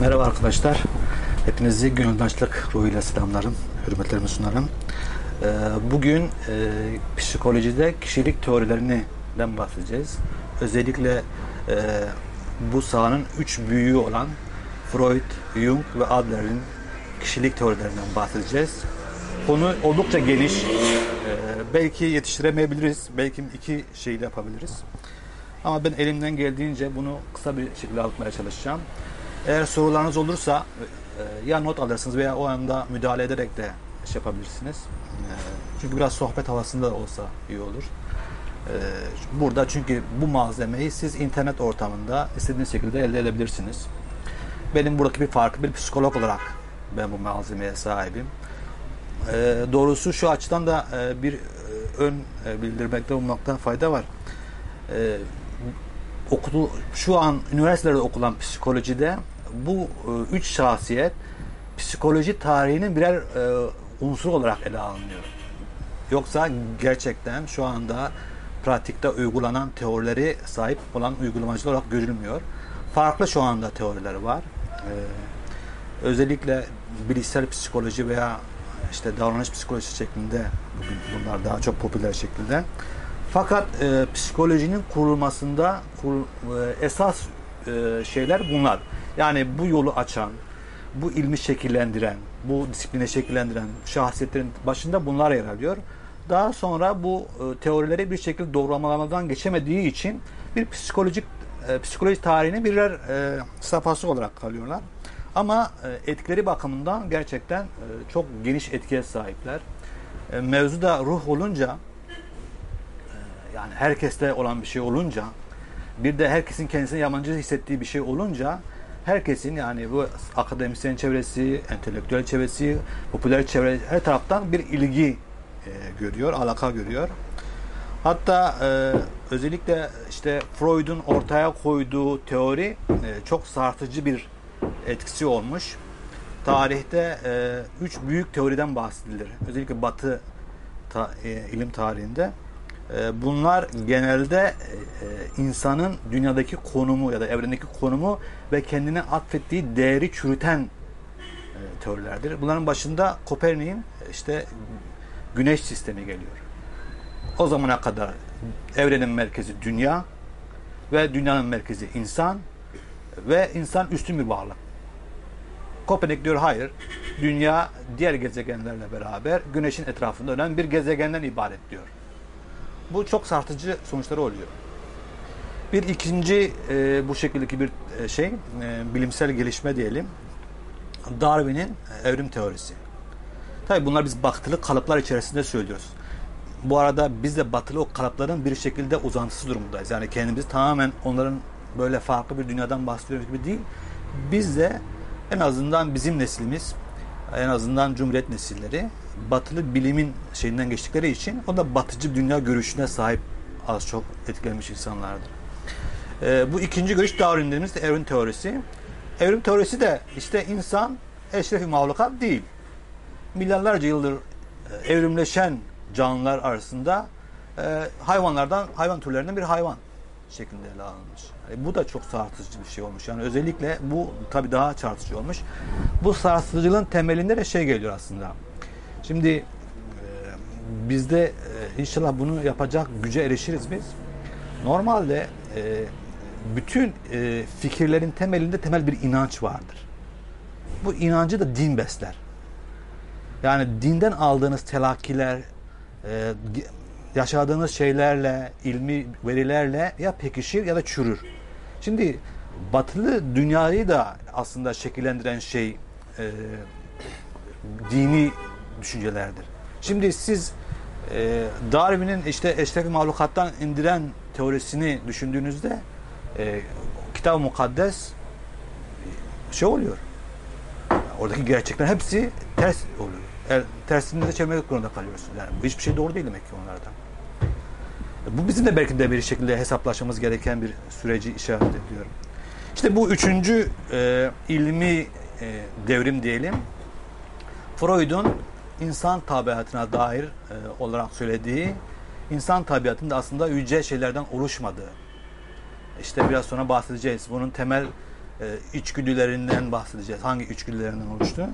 Merhaba arkadaşlar. Hepinizi gönüldaşlık ruhuyla selamlarım, hürmetlerimi sunarım. Ee, Bugün e, psikolojide kişilik teorilerinden bahsedeceğiz. Özellikle e, bu sahanın üç büyüğü olan Freud, Jung ve Adler'in kişilik teorilerinden bahsedeceğiz. Konu oldukça geniş. Ee, Belki yetiştiremeyebiliriz, belki iki şeyle yapabiliriz. Ama ben elimden geldiğince bunu kısa bir şekilde anlatmaya çalışacağım. Eğer sorularınız olursa e, ya not alırsınız veya o anda müdahale ederek de şey yapabilirsiniz. E, Çünkü biraz sohbet havasında olsa iyi olur. E, Burada çünkü bu malzemeyi siz internet ortamında istediğiniz şekilde elde edebilirsiniz. Benim buradaki bir farkı bir psikolog olarak ben bu malzemeye sahibim. Doğrusu şu açıdan da bir ön bildirmekte bulunmakta fayda var. Okulu şu an üniversitelerde okulan psikolojide bu e, üç şahsiyet psikoloji tarihinin birer e, unsur olarak ele alınıyor. Yoksa gerçekten şu anda pratikte uygulanan teorileri sahip olan uygulamacılar olarak görülmüyor. Farklı şu anda teoriler var. E, özellikle bilişsel psikoloji veya işte davranış psikolojisi şeklinde bugün bunlar daha çok popüler şekilde. Fakat e, psikolojinin kurulmasında kur, e, esas e, şeyler bunlar. Yani bu yolu açan, bu ilmi şekillendiren, bu disipline şekillendiren şahsiyetlerin başında bunlar yer alıyor. Daha sonra bu e, teorileri bir şekilde doğrulamalardan geçemediği için bir psikolojik e, psikoloji tarihinin birer e, safhası olarak kalıyorlar. Ama etkileri bakımından gerçekten çok geniş etkiye sahipler. Mevzu da ruh olunca yani herkeste olan bir şey olunca bir de herkesin kendisine yabancı hissettiği bir şey olunca herkesin yani bu akademisyen çevresi, entelektüel çevresi, popüler çevre her taraftan bir ilgi e, görüyor, alaka görüyor. Hatta e, özellikle işte Freud'un ortaya koyduğu teori e, çok sartıcı bir etkisi olmuş. Tarihte e, üç büyük teoriden bahsedilir. Özellikle Batı ta, e, ilim tarihinde. E, bunlar genelde e, insanın dünyadaki konumu ya da evrendeki konumu ve kendine atfettiği değeri çürüten e, teorilerdir. Bunların başında Kopernik'in işte güneş sistemi geliyor. O zamana kadar evrenin merkezi dünya ve dünyanın merkezi insan ve insan üstün bir varlık. Kopernik diyor hayır. Dünya diğer gezegenlerle beraber güneşin etrafında dönen bir gezegenden ibaret diyor. Bu çok sartıcı sonuçları oluyor. Bir ikinci e, bu şekildeki bir e, şey e, bilimsel gelişme diyelim. Darwin'in evrim teorisi. Tabi bunlar biz batılı kalıplar içerisinde söylüyoruz. Bu arada biz de batılı o kalıpların bir şekilde uzantısı durumundayız. Yani kendimiz tamamen onların böyle farklı bir dünyadan bahsediyoruz gibi değil. Biz de en azından bizim neslimiz, en azından Cumhuriyet nesilleri batılı bilimin şeyinden geçtikleri için o da batıcı dünya görüşüne sahip az çok etkilenmiş insanlardır. Ee, bu ikinci görüş Darwin dediğimiz evrim teorisi. Evrim teorisi de işte insan eşrefi mahlukat değil. Milyarlarca yıldır e, evrimleşen canlılar arasında e, hayvanlardan, hayvan türlerinden bir hayvan şeklinde ele alınmış. Yani bu da çok sarsıcı bir şey olmuş. Yani özellikle bu tabii daha çarpıcı olmuş. Bu sarsıcılığın temelinde de şey geliyor aslında. Şimdi e, bizde e, inşallah bunu yapacak güce erişiriz biz. Normalde e, bütün e, fikirlerin temelinde temel bir inanç vardır. Bu inancı da din besler. Yani dinden aldığınız telakkiler, e, yaşadığınız şeylerle, ilmi verilerle ya pekişir ya da çürür. Şimdi batılı dünyayı da aslında şekillendiren şey e, dini düşüncelerdir. Şimdi siz e, Darwin'in işte eşrefi mahlukattan indiren teorisini düşündüğünüzde e, kitab-ı mukaddes şey oluyor. Oradaki gerçekler hepsi ters oluyor. Er, tersini de çevirmek zorunda kalıyorsunuz. Yani bu hiçbir şey doğru değil demek ki onlardan. Bu bizim de belki de bir şekilde hesaplaşmamız gereken bir süreci işaret ediyorum. İşte bu üçüncü e, ilmi e, devrim diyelim. Freud'un insan tabiatına dair e, olarak söylediği insan tabiatının da aslında yüce şeylerden oluşmadığı. İşte biraz sonra bahsedeceğiz. Bunun temel e, içgüdülerinden bahsedeceğiz. Hangi içgüdülerinden oluştu?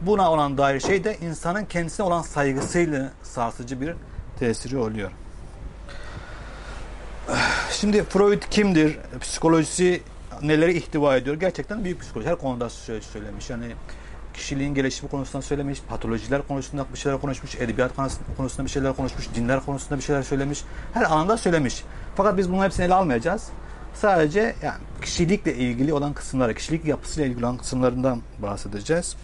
Buna olan dair şey de insanın kendisine olan saygısıyla sarsıcı bir tesiri oluyor. Şimdi Freud kimdir? Psikolojisi neleri ihtiva ediyor? Gerçekten büyük psikoloji. Her konuda söylemiş. Yani kişiliğin gelişimi konusunda söylemiş, patolojiler konusunda bir şeyler konuşmuş, edebiyat konusunda bir şeyler konuşmuş, dinler konusunda bir şeyler söylemiş. Her alanda söylemiş. Fakat biz bunun hepsini ele almayacağız. Sadece yani kişilikle ilgili olan kısımları, kişilik yapısıyla ilgili olan kısımlarından bahsedeceğiz.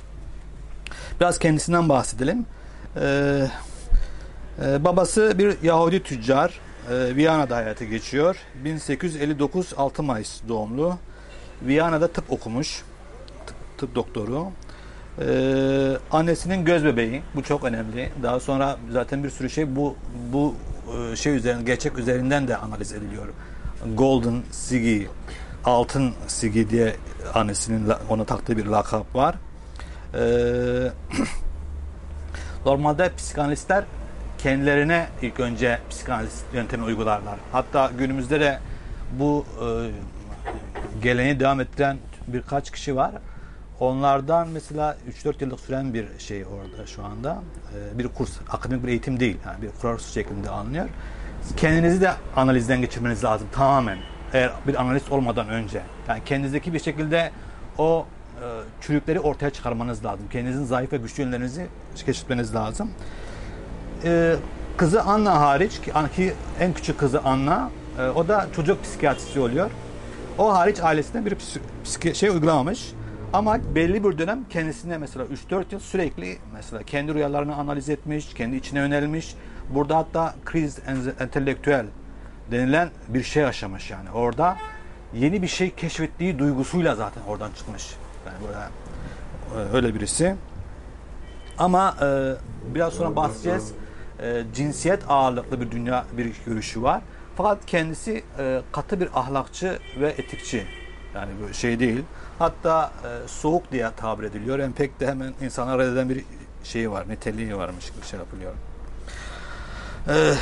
Biraz kendisinden bahsedelim. Ee, e, babası bir Yahudi tüccar. E, Viyana'da hayatı geçiyor. 1859 6 Mayıs doğumlu. Viyana'da tıp okumuş. Tıp, tıp doktoru. Ee, annesinin göz bebeği. Bu çok önemli. Daha sonra zaten bir sürü şey bu bu e, şey üzerinden gerçek üzerinden de analiz ediliyor. Golden Siggy, altın Siggy diye annesinin ona taktığı bir lakap var. Ee, normalde psikanalistler kendilerine ilk önce psikanaliz yöntemi uygularlar. Hatta günümüzde de bu e, geleneği devam ettiren birkaç kişi var. Onlardan mesela 3-4 yıllık süren bir şey orada şu anda. Ee, bir kurs, akademik bir eğitim değil. Yani bir kurs şeklinde anlıyor. Kendinizi de analizden geçirmeniz lazım tamamen. Eğer bir analist olmadan önce. Yani kendinizdeki bir şekilde o e, çürükleri ortaya çıkarmanız lazım. Kendinizin zayıf ve güçlü yönlerinizi keşfetmeniz lazım. Ee, kızı Anna hariç ki en küçük kızı Anna e, o da çocuk psikiyatrisi oluyor. O hariç ailesinde bir psik şey uygulamamış. Ama belli bir dönem kendisine mesela 3-4 yıl sürekli mesela kendi rüyalarını analiz etmiş, kendi içine yönelmiş. Burada hatta kriz entelektüel denilen bir şey yaşamış yani. Orada yeni bir şey keşfettiği duygusuyla zaten oradan çıkmış. Yani böyle öyle birisi. Ama e, biraz sonra bahsedeceğiz. E, cinsiyet ağırlıklı bir dünya bir görüşü var. Fakat kendisi e, katı bir ahlakçı ve etikçi. Yani böyle şey değil. Hatta e, soğuk diye tabir ediliyor. Yani pek de hemen insana reddeden bir şeyi var, niteliği varmış gibi şey yapılıyor. E,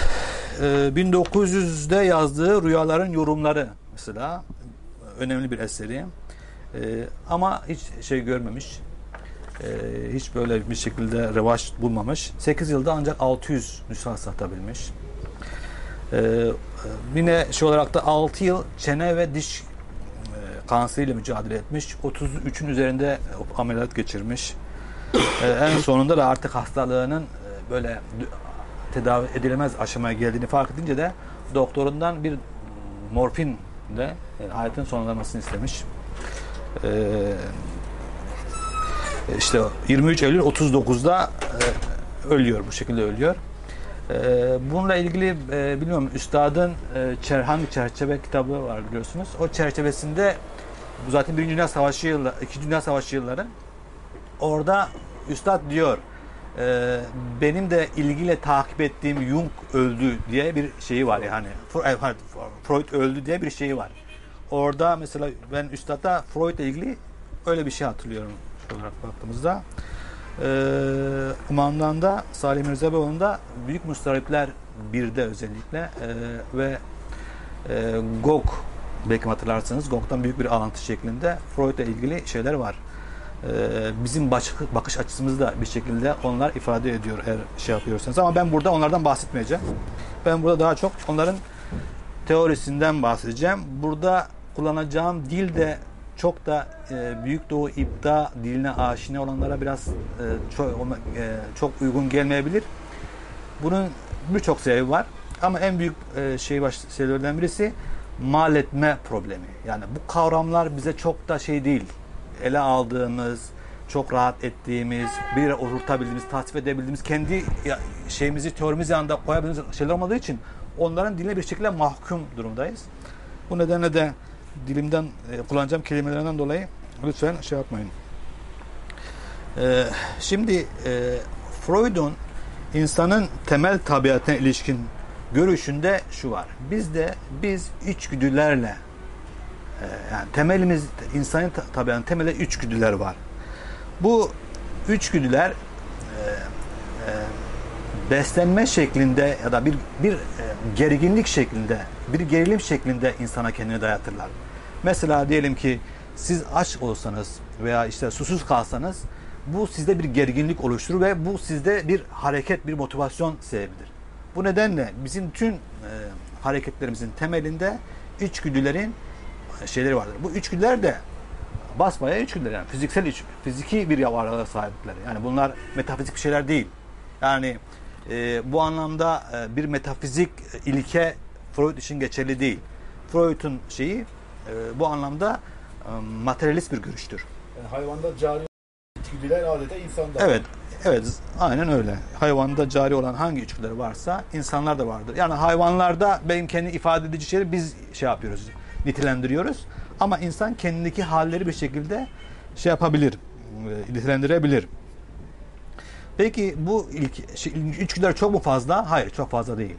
1900'de yazdığı Rüyaların Yorumları mesela önemli bir eseri. E, ama hiç şey görmemiş. E, hiç böyle bir şekilde revaç bulmamış. 8 yılda ancak 600 nüsha satabilmiş. E, yine şey olarak da 6 yıl çene ve diş kanseriyle mücadele etmiş. 33'ün üzerinde ameliyat geçirmiş. ee, en sonunda da artık hastalığının e, böyle tedavi edilemez aşamaya geldiğini fark edince de doktorundan bir morfin de e, hayatın sonlanmasını istemiş. Ee, işte 23 Eylül 39'da e, ölüyor bu şekilde ölüyor. Ee, bununla ilgili e, bilmiyorum üstadın e, hangi çerçeve kitabı var biliyorsunuz. O çerçevesinde bu zaten Birinci Dünya Savaşı yılları, İkinci Dünya Savaşı yılları. Orada Üstad diyor e, benim de ilgiyle takip ettiğim Jung öldü diye bir şeyi var yani. E, Freud öldü diye bir şeyi var. Orada mesela ben Üstad'da Freud ile ilgili öyle bir şey hatırlıyorum şu olarak baktığımızda. Ee, Kumandan'da Salih Mirza Beyoğlu'nda Büyük Mustaripler 1'de özellikle e, ve e, Gog belki hatırlarsınız Gog'dan büyük bir alıntı şeklinde Freud'la ilgili şeyler var. Ee, bizim bakış açımızı bir şekilde onlar ifade ediyor eğer şey yapıyorsanız. Ama ben burada onlardan bahsetmeyeceğim. Ben burada daha çok onların teorisinden bahsedeceğim. Burada kullanacağım dil de çok da e, Büyük Doğu İbda diline aşina olanlara biraz e, çok, e, çok uygun gelmeyebilir. Bunun birçok sebebi var. Ama en büyük e, şey baş, şeylerden birisi mal etme problemi. Yani bu kavramlar bize çok da şey değil. Ele aldığımız, çok rahat ettiğimiz, bir yere oturtabildiğimiz, tasvip edebildiğimiz, kendi şeyimizi, teorimizi yanında koyabildiğimiz şeyler olmadığı için onların diline bir şekilde mahkum durumdayız. Bu nedenle de dilimden e, kullanacağım kelimelerden dolayı lütfen şey yapmayın. Ee, şimdi e, Freud'un insanın temel tabiatına ilişkin görüşünde şu var. Bizde biz içgüdülerle e, yani temelimiz insanın tabiatının temelde içgüdüler var. Bu içgüdüler e, e, beslenme şeklinde ya da bir bir e, gerginlik şeklinde, bir gerilim şeklinde insana kendini dayatırlar. Mesela diyelim ki siz aç olsanız veya işte susuz kalsanız bu sizde bir gerginlik oluşturur ve bu sizde bir hareket, bir motivasyon sebebidir. Bu nedenle bizim tüm e, hareketlerimizin temelinde içgüdülerin şeyleri vardır. Bu içgüdüler de basmaya içgüdüler yani fiziksel iç, fiziki bir varlığa sahipler. Yani bunlar metafizik şeyler değil. Yani e, bu anlamda e, bir metafizik ilke Freud için geçerli değil. Freud'un şeyi e, bu anlamda e, materyalist bir görüştür. Yani hayvanda cari içgüdüler adeta insanda. Evet, evet, aynen öyle. Hayvanda cari olan hangi içgüdüler varsa insanlar da vardır. Yani hayvanlarda benim kendi ifade edici şeyleri biz şey yapıyoruz, nitelendiriyoruz. Ama insan kendindeki halleri bir şekilde şey yapabilir, e, nitelendirebilir. Peki bu ilk şey, içgüdüler çok mu fazla? Hayır, çok fazla değil.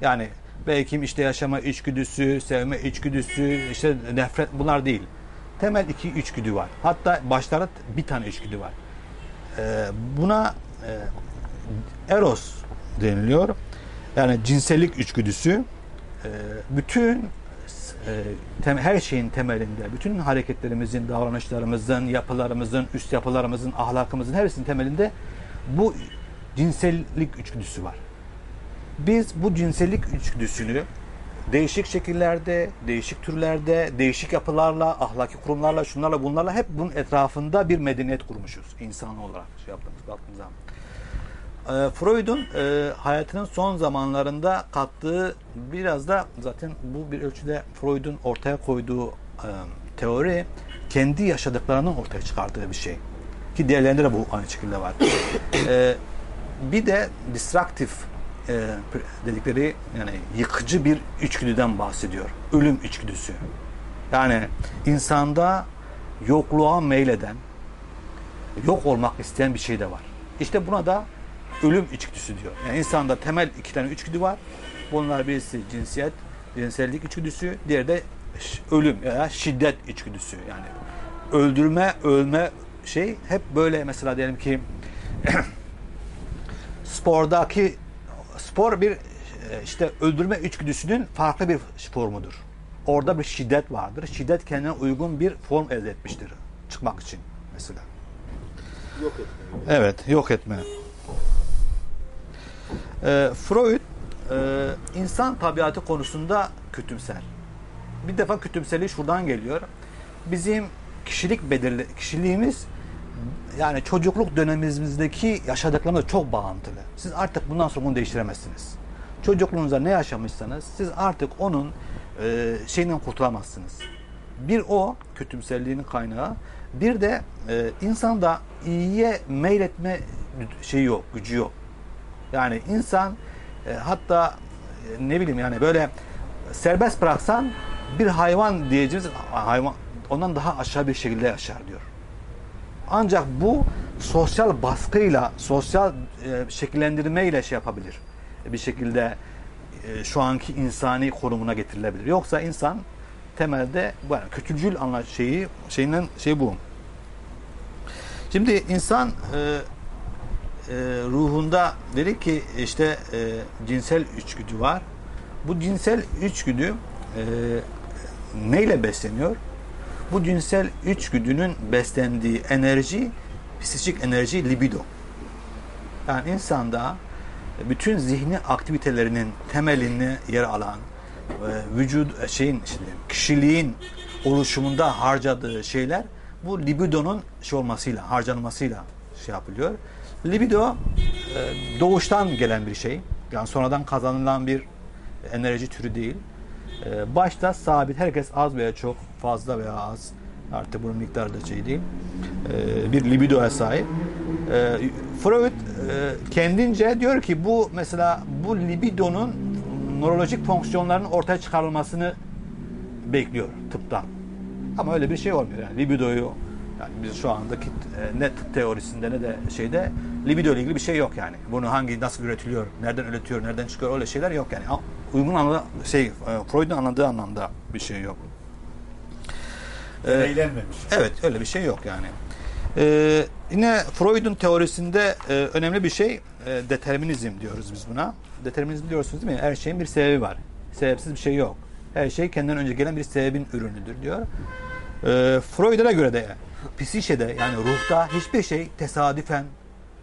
Yani belki işte yaşama içgüdüsü, sevme içgüdüsü, işte nefret bunlar değil. Temel iki içgüdü var. Hatta başlarda bir tane içgüdü var. Ee, buna e, eros deniliyor. Yani cinsellik içgüdüsü. E, bütün tem, her şeyin temelinde, bütün hareketlerimizin, davranışlarımızın, yapılarımızın, üst yapılarımızın, ahlakımızın hepsinin temelinde bu cinsellik içgüdüsü var. Biz bu cinsellik içgüdüsünü değişik şekillerde, değişik türlerde, değişik yapılarla, ahlaki kurumlarla, şunlarla bunlarla hep bunun etrafında bir medeniyet kurmuşuz insan olarak şey yaptığımız baktığımız zaman. E, Freud'un e, hayatının son zamanlarında kattığı biraz da zaten bu bir ölçüde Freud'un ortaya koyduğu e, teori kendi yaşadıklarının ortaya çıkardığı bir şey. Ki diğerlerinde de bu aynı şekilde var. e, bir de destructive e, dedikleri yani yıkıcı bir içgüdüden bahsediyor. Ölüm içgüdüsü. Yani insanda yokluğa meyleden, yok olmak isteyen bir şey de var. İşte buna da ölüm içgüdüsü diyor. Yani insanda temel iki tane içgüdü var. Bunlar birisi cinsiyet, cinsellik içgüdüsü, diğeri de ölüm veya şiddet içgüdüsü. Yani öldürme, ölme şey hep böyle mesela diyelim ki spordaki spor bir işte öldürme içgüdüsünün farklı bir formudur. Orada bir şiddet vardır. Şiddet kendine uygun bir form elde etmiştir çıkmak için mesela. Yok etme. Evet, yok etme. Ee, Freud e, insan tabiatı konusunda kötümser. Bir defa kötümserliği şuradan geliyor. Bizim kişilik belirli kişiliğimiz yani çocukluk dönemimizdeki yaşadıklarımız çok bağıntılı. Siz artık bundan sonra bunu değiştiremezsiniz. Çocukluğunuzda ne yaşamışsanız siz artık onun e, şeyinden kurtulamazsınız. Bir o kötümserliğinin kaynağı, bir de e, insanda iyiye meyletme şeyi yok, gücü yok. Yani insan e, hatta e, ne bileyim yani böyle serbest bıraksan bir hayvan diyeceğiz hayvan ondan daha aşağı bir şekilde yaşar diyor. Ancak bu sosyal baskıyla, sosyal e, şekillendirmeyle şey yapabilir. Bir şekilde e, şu anki insani konumuna getirilebilir. Yoksa insan temelde bu yani kötücül anla şeyi şeyinden şey bu. Şimdi insan e, e, ruhunda dedi ki işte e, cinsel içgüdü var. Bu cinsel içgüdü e, neyle besleniyor? Bu cinsel içgüdünün beslendiği enerji, psikik enerji libido. Yani insanda bütün zihni aktivitelerinin temelini yer alan e, vücut şeyin işte kişiliğin oluşumunda harcadığı şeyler bu libidonun şey olmasıyla harcanmasıyla şey yapılıyor. Libido e, doğuştan gelen bir şey. Yani sonradan kazanılan bir enerji türü değil. E, başta sabit herkes az veya çok fazla veya az artık bunun miktarı da şey değil. E, bir libidoya sahip. Freud kendince diyor ki bu mesela bu libidonun nörolojik fonksiyonlarının ortaya çıkarılmasını bekliyor tıptan. Ama öyle bir şey olmuyor. Yani libidoyu yani biz şu andaki ne tıp teorisinde ne de şeyde libido ile ilgili bir şey yok yani. Bunu hangi nasıl üretiliyor, nereden üretiyor, nereden çıkıyor öyle şeyler yok yani. Uygun anlamda şey e, Freud'un anladığı anlamda bir şey yok. Ee, Eğlenmemiş. Evet öyle bir şey yok yani. Ee, yine Freud'un teorisinde e, önemli bir şey e, determinizm diyoruz biz buna. Determinizm diyorsunuz değil mi? Her şeyin bir sebebi var. Sebepsiz bir şey yok. Her şey kendinden önce gelen bir sebebin ürünüdür diyor. Ee, Freud'a göre de psişede yani ruhta hiçbir şey tesadüfen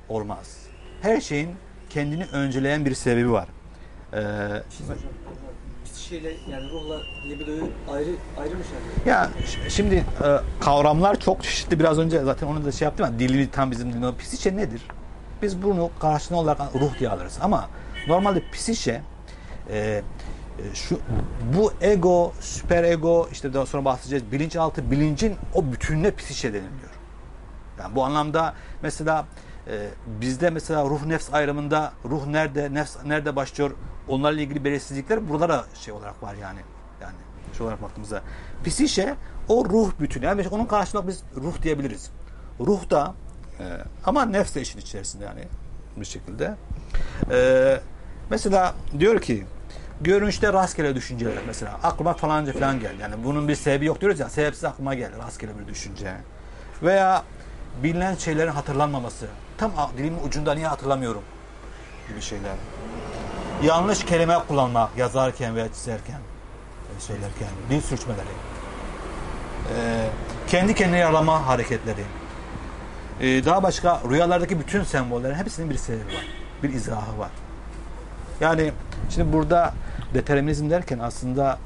olmaz. Her şeyin kendini önceleyen bir sebebi var. Ee, psikişeyle yani ruhla libidoyu ayrı ayrı mı şey yapıyor? ya şimdi e, kavramlar çok çeşitli. Biraz önce zaten onu da şey yaptım ama dilini tam bizim dilimiz. Psişe nedir? Biz bunu karşılığında olarak ruh diye alırız. Ama normalde psişe e, e, şu bu ego, süper ego işte daha sonra bahsedeceğiz. Bilinçaltı bilincin o bütününe psişe deniliyor. Yani bu anlamda mesela e, bizde mesela ruh nefs ayrımında ruh nerede, nefs nerede başlıyor onlarla ilgili belirsizlikler buralara şey olarak var yani. Yani şey olarak baktığımızda. Psişe o ruh bütünü. Yani onun karşılığında biz ruh diyebiliriz. Ruh da e, ama nefs de işin içerisinde yani bir şekilde. E, mesela diyor ki görünüşte rastgele düşünceler mesela aklıma falanca falan geldi. Yani bunun bir sebebi yok diyoruz ya sebepsiz aklıma geldi rastgele bir düşünce. Veya bilinen şeylerin hatırlanmaması. Tam dilimin ucunda niye hatırlamıyorum gibi şeyler. Yanlış kelime kullanmak yazarken veya çizerken, e, söylerken, dil sürçmeleri. Ee, kendi kendine yaralama hareketleri. Ee, daha başka rüyalardaki bütün sembollerin hepsinin bir sebebi var. Bir izahı var. Yani şimdi burada determinizm derken aslında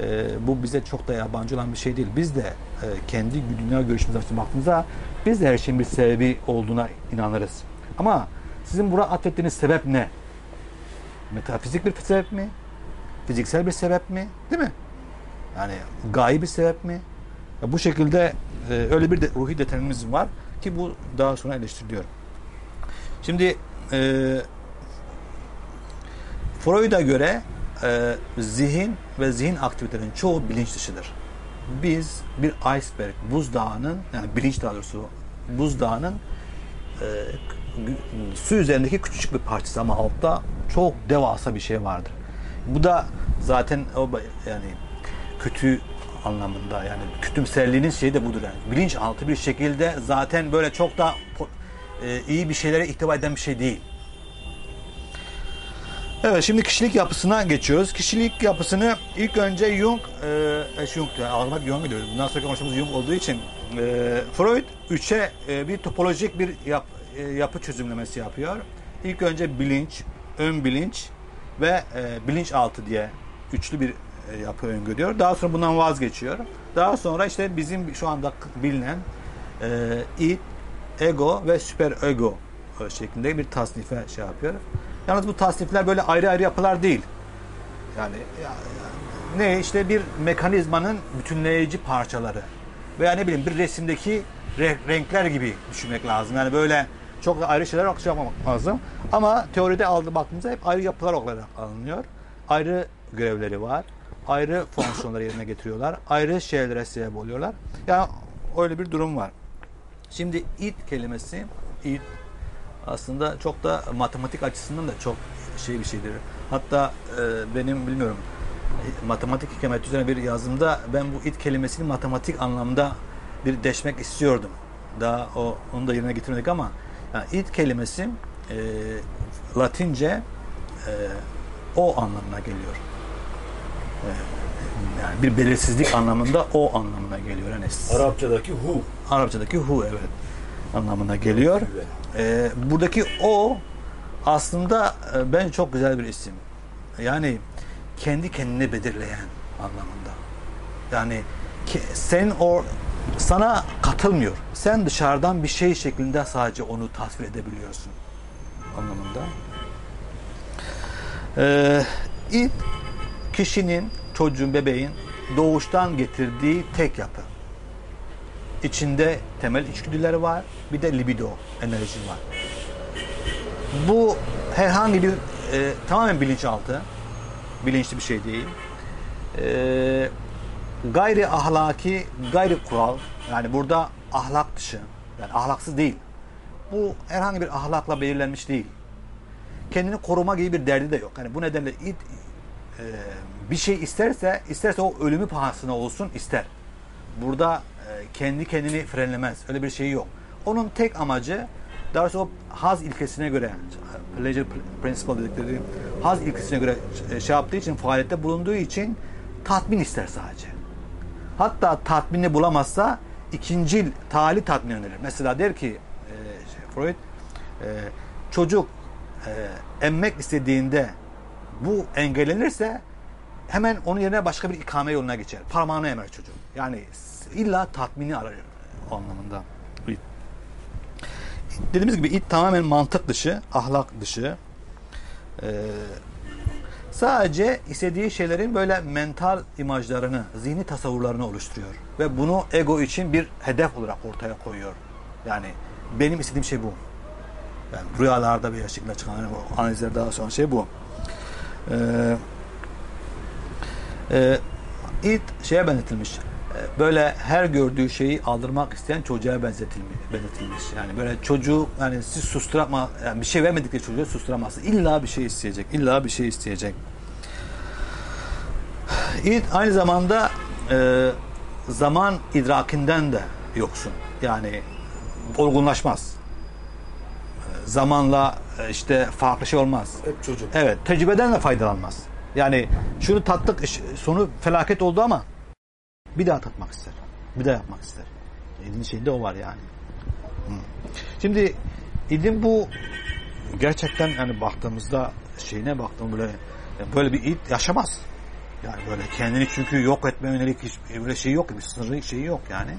e, bu bize çok da yabancı olan bir şey değil. Biz de e, kendi dünya görüşümüzden açıp baktığımızda biz de her şeyin bir sebebi olduğuna inanırız. Ama sizin burada atfettiğiniz sebep ne? Metafizik bir sebep mi? Fiziksel bir sebep mi? Değil mi? Yani gayi bir sebep mi? Ya bu şekilde e, öyle bir de, ruhi determinizm var ki bu daha sonra eleştiriliyor. Şimdi e, Freud'a göre e, zihin ve zihin aktivitelerinin çoğu bilinç dışıdır. Biz bir iceberg, buzdağının yani bilinç daha doğrusu buzdağının e, su üzerindeki küçücük bir parçası ama altta çok devasa bir şey vardır. Bu da zaten o yani kötü anlamında yani kütümserliğinin şeyi de budur yani. Bilinçaltı bir şekilde zaten böyle çok da e, iyi bir şeylere ihtiva eden bir şey değil. Evet şimdi kişilik yapısına geçiyoruz. Kişilik yapısını ilk önce Jung, e, Jung yani ağzıma Jung diyoruz. Bundan sonra konuşmamız Jung olduğu için e, Freud üçe e, bir topolojik bir yap, e, yapı çözümlemesi yapıyor. İlk önce bilinç, ön bilinç ve e, bilinçaltı diye üçlü bir e, yapı öngörüyor. Daha sonra bundan vazgeçiyor. Daha sonra işte bizim şu anda bilinen e, id, ego ve süper ego e, şeklinde bir tasnife şey yapıyor. Yalnız bu tasnifler böyle ayrı ayrı yapılar değil. Yani ya- ya- ne işte bir mekanizmanın bütünleyici parçaları veya ne bileyim bir resimdeki re- renkler gibi düşünmek lazım. Yani böyle çok da ayrı şeyler aktarmamak lazım. Ama teoride aldı baktığımızda hep ayrı yapılar olarak alınıyor. Ayrı görevleri var. Ayrı fonksiyonları yerine getiriyorlar. Ayrı şeylere sebep oluyorlar. Yani öyle bir durum var. Şimdi id kelimesi id aslında çok da matematik açısından da çok şey bir şeydir. Hatta e, benim bilmiyorum matematik hikamet üzerine bir yazımda ben bu it kelimesini matematik anlamda bir deşmek istiyordum. Daha o onu da yerine getirmedik ama yani it kelimesi e, Latince e, o anlamına geliyor. E, yani bir belirsizlik anlamında o anlamına geliyor. Yani Arapçadaki hu. Arapçadaki hu evet anlamına geliyor. Ee, buradaki o aslında e, ben çok güzel bir isim. Yani kendi kendini belirleyen anlamında. Yani sen o sana katılmıyor. Sen dışarıdan bir şey şeklinde sadece onu tasvir edebiliyorsun anlamında. Ee, ilk kişinin, çocuğun, bebeğin doğuştan getirdiği tek yapı. İçinde temel içgüdüleri var. Bir de libido enerji var. Bu herhangi bir e, tamamen bilinçaltı. Bilinçli bir şey değil. E, gayri ahlaki, gayri kural. Yani burada ahlak dışı. Yani ahlaksız değil. Bu herhangi bir ahlakla belirlenmiş değil. Kendini koruma gibi bir derdi de yok. Yani bu nedenle it, e, bir şey isterse, isterse o ölümü pahasına olsun ister. Burada kendi kendini frenlemez. Öyle bir şey yok. Onun tek amacı daha o haz ilkesine göre pleasure principle dedikleri haz ilkesine göre e, şey yaptığı için faaliyette bulunduğu için tatmin ister sadece. Hatta tatmini bulamazsa ikincil tali tatmin önerir. Mesela der ki e, şey, Freud e, çocuk e, emmek istediğinde bu engellenirse hemen onun yerine başka bir ikame yoluna geçer. Parmağını emer çocuk. Yani illa tatmini arar o anlamında. İt. Dediğimiz gibi it tamamen mantık dışı, ahlak dışı. Ee, sadece istediği şeylerin böyle mental imajlarını, zihni tasavvurlarını oluşturuyor. Ve bunu ego için bir hedef olarak ortaya koyuyor. Yani benim istediğim şey bu. Yani rüyalarda veya şekilde çıkan yani o analizlerde daha sonra şey bu. Ee, e, it şeye benzetilmiş. E, Böyle her gördüğü şeyi aldırmak isteyen çocuğa benzetilmiş. benzetilmiş. Yani böyle çocuğu yani siz susturama yani bir şey vermedikleri çocuğa susturamazsın. İlla bir şey isteyecek. İlla bir şey isteyecek. It aynı zamanda e, zaman idrakinden de yoksun. Yani olgunlaşmaz. Zamanla e, işte farklı şey olmaz. Hep çocuk. Evet, tecrübeden de faydalanmaz. Yani şunu tattık, sonu felaket oldu ama bir daha tatmak ister. Bir daha yapmak ister. İdin şeyinde o var yani. Şimdi idin bu gerçekten yani baktığımızda şeyine baktım böyle böyle bir id yaşamaz. Yani böyle kendini çünkü yok etme yönelik hiç böyle şey yok, bir sınırı şeyi yok yani.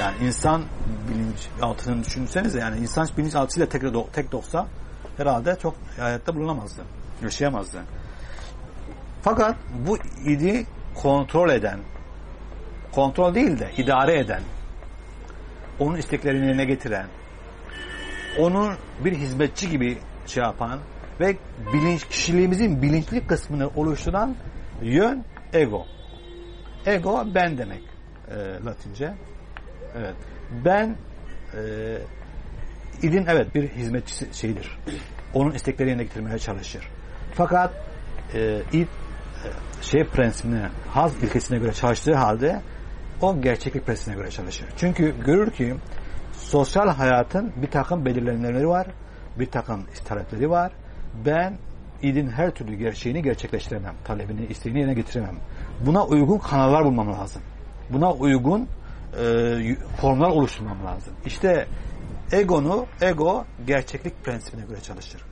Yani insan bilinç altını düşünsenize yani insan bilinç altıyla tek, tek doksa herhalde çok hayatta bulunamazdı. Yaşayamazdı. Fakat bu idi kontrol eden, kontrol değil de idare eden, onun isteklerini yerine getiren, onun bir hizmetçi gibi şey yapan ve bilinç kişiliğimizin bilinçli kısmını oluşturan yön ego. Ego ben demek e, Latince. Evet. Ben e, idin evet bir hizmetçisi şeydir. Onun istekleri yerine getirmeye çalışır. Fakat e, id şey prensibine, haz ilkesine göre çalıştığı halde o gerçeklik prensibine göre çalışır. Çünkü görür ki sosyal hayatın bir takım belirlenmeleri var, bir takım talepleri var. Ben idin her türlü gerçeğini gerçekleştiremem. Talebini, isteğini yerine getiremem. Buna uygun kanallar bulmam lazım. Buna uygun e, formlar oluşturmam lazım. İşte egonu, ego gerçeklik prensibine göre çalışır.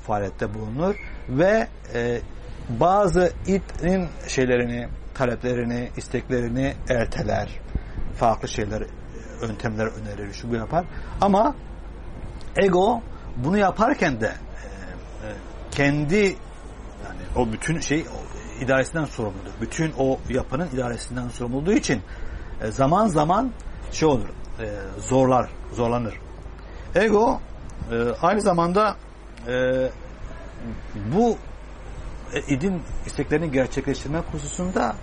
Faaliyette bulunur ve e, bazı itin şeylerini, taleplerini, isteklerini erteler. Farklı şeyler, yöntemler önerir, şu bu yapar. Ama ego bunu yaparken de e, e, kendi yani o bütün şey o idaresinden sorumludur. Bütün o yapının idaresinden sorumlu olduğu için e, zaman zaman şey olur, zorlar, zorlanır. Ego aynı zamanda bu idin isteklerini gerçekleştirmek hususunda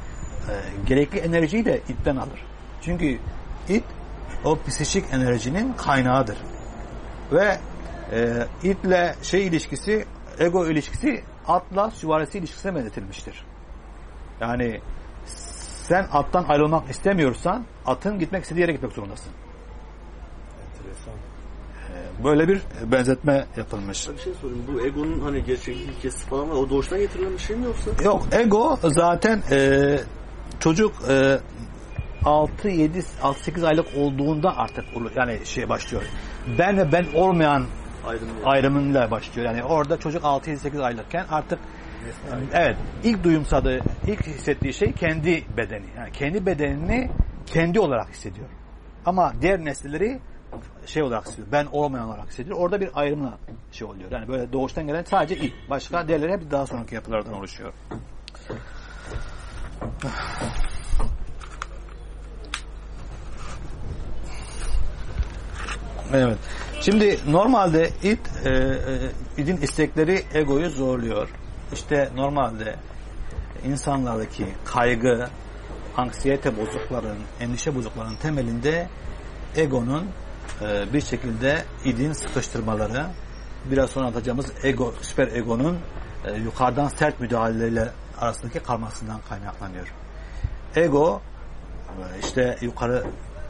e, gerekli enerjiyi de itten alır. Çünkü it o psikik enerjinin kaynağıdır. Ve e, itle şey ilişkisi, ego ilişkisi atla süvarisi ilişkisine benzetilmiştir. Yani sen attan ayrılmak istemiyorsan atın gitmek istediği yere gitmek zorundasın. E, Böyle bir benzetme yapılmış. Bir şey sorayım. Bu egonun hani gerçeklik ilkesi falan var. O doğuştan getirilen bir şey mi yoksa? Yok ego zaten e, çocuk e, 6 7 6 8 aylık olduğunda artık. Yani şey başlıyor. Ben ve ben olmayan Ayrım yok. ayrımıyla başlıyor. Yani orada çocuk 6 7 8 aylıkken artık evet ilk duyumsadığı, ilk hissettiği şey kendi bedeni. Yani kendi bedenini kendi olarak hissediyor. Ama diğer nesilleri şey olarak hissediyor. Ben olmayan olarak hissediyor. Orada bir ayrımla şey oluyor. Yani böyle doğuştan gelen sadece ilk. Başka diğerleri hep daha sonraki yapılardan oluşuyor. Evet. Şimdi normalde it e, e, idin istekleri egoyu zorluyor. İşte normalde insanlardaki kaygı, anksiyete bozukların, endişe bozuklarının temelinde egonun e, bir şekilde idin sıkıştırmaları, biraz sonra anlatacağımız ego, süper egonun e, yukarıdan sert müdahaleyle arasındaki kalmasından kaynaklanıyor. Ego e, işte yukarı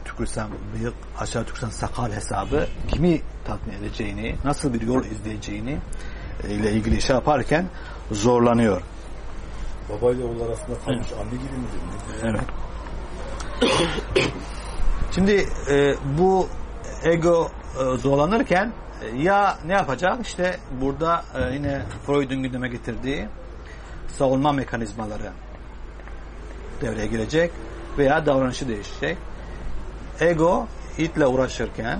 tükürsem bıyık, aşağı tükürsem sakal hesabı kimi tatmin edeceğini, nasıl bir yol izleyeceğini ile ilgili şey yaparken zorlanıyor. Babayla oğul arasında kalmış anne gibi midir? Evet. Şimdi e, bu ego e, zorlanırken e, ya ne yapacak? İşte burada e, yine Freud'un gündeme getirdiği savunma mekanizmaları devreye girecek veya davranışı değişecek. Ego itle uğraşırken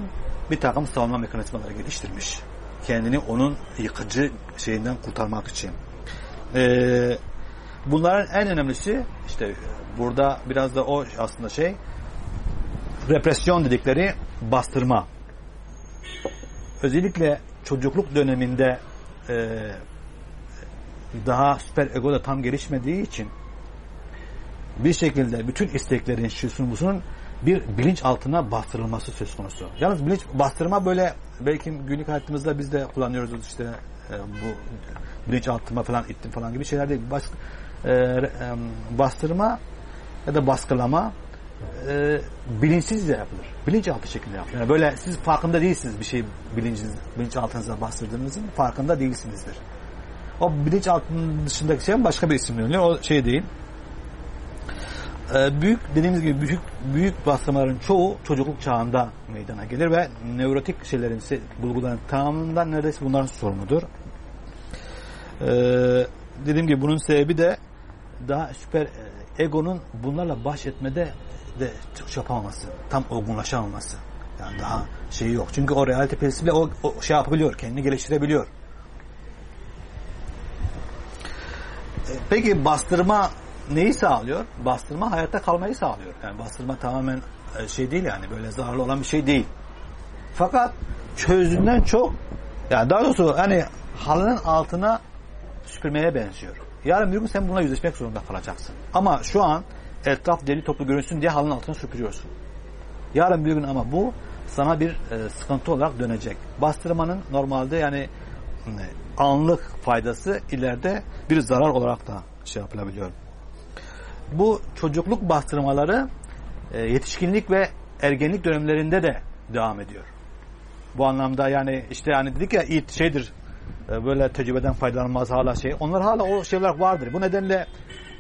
bir takım savunma mekanizmaları geliştirmiş. Kendini onun yıkıcı şeyinden kurtarmak için. Ee, bunların en önemlisi işte burada biraz da o aslında şey represyon dedikleri bastırma. Özellikle çocukluk döneminde e, daha süper ego da tam gelişmediği için bir şekilde bütün isteklerin, şusun busunun bir bilinç altına bastırılması söz konusu. Yalnız bilinç bastırma böyle belki günlük hayatımızda biz de kullanıyoruz işte e, bu bilinç altıma falan ittim falan gibi şeyler değil. Bas, e, e, bastırma ya da baskılama e, bilinçsizce yapılır. Bilinçaltı şeklinde yapılır. Yani böyle siz farkında değilsiniz bir şey bilinciniz, bilinçaltınıza bastırdığınızın farkında değilsinizdir. O bilinçaltının dışındaki şey başka bir isim veriliyor. O şey değil. Ee, büyük dediğimiz gibi büyük büyük bastırmaların çoğu çocukluk çağında meydana gelir ve nörotik şeylerin bulguların tamamından neredeyse bunların sorumludur. Ee, dediğim gibi bunun sebebi de daha süper e, egonun bunlarla baş etmede de çok yapamaması, tam olgunlaşamaması. Yani daha şeyi yok. Çünkü o realite prensibiyle o, o şey yapabiliyor, kendini geliştirebiliyor. Peki bastırma neyi sağlıyor? Bastırma hayatta kalmayı sağlıyor. Yani bastırma tamamen e, şey değil yani böyle zararlı olan bir şey değil. Fakat çözdüğünden çok yani daha doğrusu hani halının altına süpürmeye benziyor. Yarın bir gün sen bununla yüzleşmek zorunda kalacaksın. Ama şu an etraf deli toplu görünsün diye halının altına süpürüyorsun. Yarın bir gün ama bu sana bir e, sıkıntı olarak dönecek. Bastırmanın normalde yani anlık faydası ileride bir zarar olarak da şey yapılabiliyor. Bu çocukluk bastırmaları e, yetişkinlik ve ergenlik dönemlerinde de devam ediyor. Bu anlamda yani işte hani dedik ya it şeydir e, böyle tecrübeden faydalanmaz hala şey. Onlar hala o şeyler vardır. Bu nedenle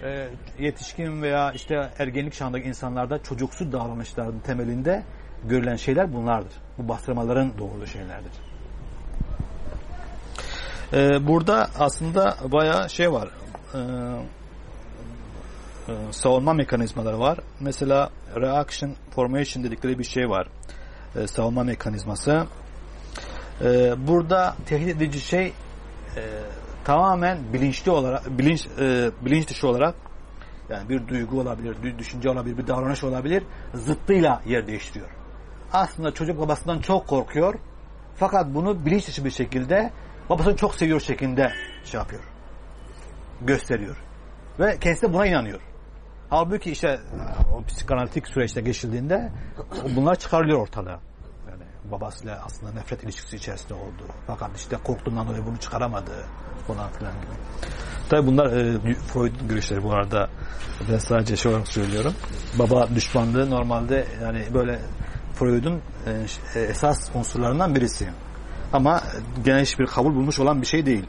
e, yetişkin veya işte ergenlik çağındaki insanlarda çocuksu davranışların temelinde görülen şeyler bunlardır. Bu bastırmaların doğurduğu şeylerdir. Ee, burada aslında bayağı şey var. Ee, e, savunma mekanizmaları var. Mesela reaction formation dedikleri bir şey var. Ee, savunma mekanizması. Ee, burada tehdit edici şey e, tamamen bilinçli olarak bilinç e, bilinç dışı olarak yani bir duygu olabilir, bir düşünce olabilir, bir davranış olabilir. Zıttıyla yer değiştiriyor. Aslında çocuk babasından çok korkuyor. Fakat bunu bilinç dışı bir şekilde babasını çok seviyor şeklinde şey yapıyor. Gösteriyor. Ve kendisi de buna inanıyor. Halbuki işte o psikanalitik süreçte geçildiğinde bunlar çıkarılıyor ortalığa. Babasıyla aslında nefret ilişkisi içerisinde oldu. Fakat işte korktuğundan dolayı bunu çıkaramadı falan filan gibi. Tabi bunlar e, Freud'un görüşleri bu arada. Ben sadece şey olarak söylüyorum. Baba düşmanlığı normalde yani böyle Freud'un e, esas unsurlarından birisi. Ama geniş bir kabul bulmuş olan bir şey değil.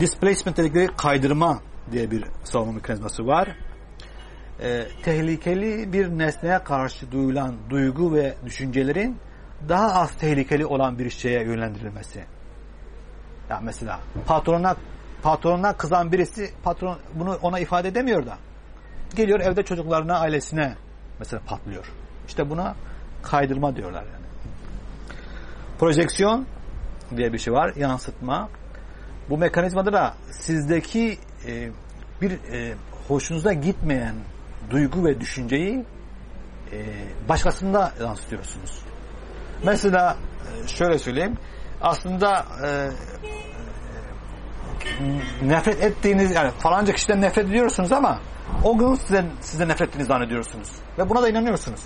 Displacement dedikleri kaydırma diye bir savunma mekanizması var. E, tehlikeli bir nesneye karşı duyulan duygu ve düşüncelerin daha az tehlikeli olan bir şeye yönlendirilmesi. Ya mesela patrona patronuna kızan birisi patron bunu ona ifade edemiyor da geliyor evde çocuklarına ailesine mesela patlıyor. İşte buna kaydırma diyorlar yani. Projeksiyon diye bir şey var. Yansıtma. Bu mekanizmada da sizdeki e, bir e, hoşunuza gitmeyen duygu ve düşünceyi e, başkasında yansıtıyorsunuz. Mesela e, şöyle söyleyeyim. Aslında e, nefret ettiğiniz yani falanca kişiden nefret ediyorsunuz ama o gün size, size nefret ettiğini zannediyorsunuz. Ve buna da inanıyorsunuz.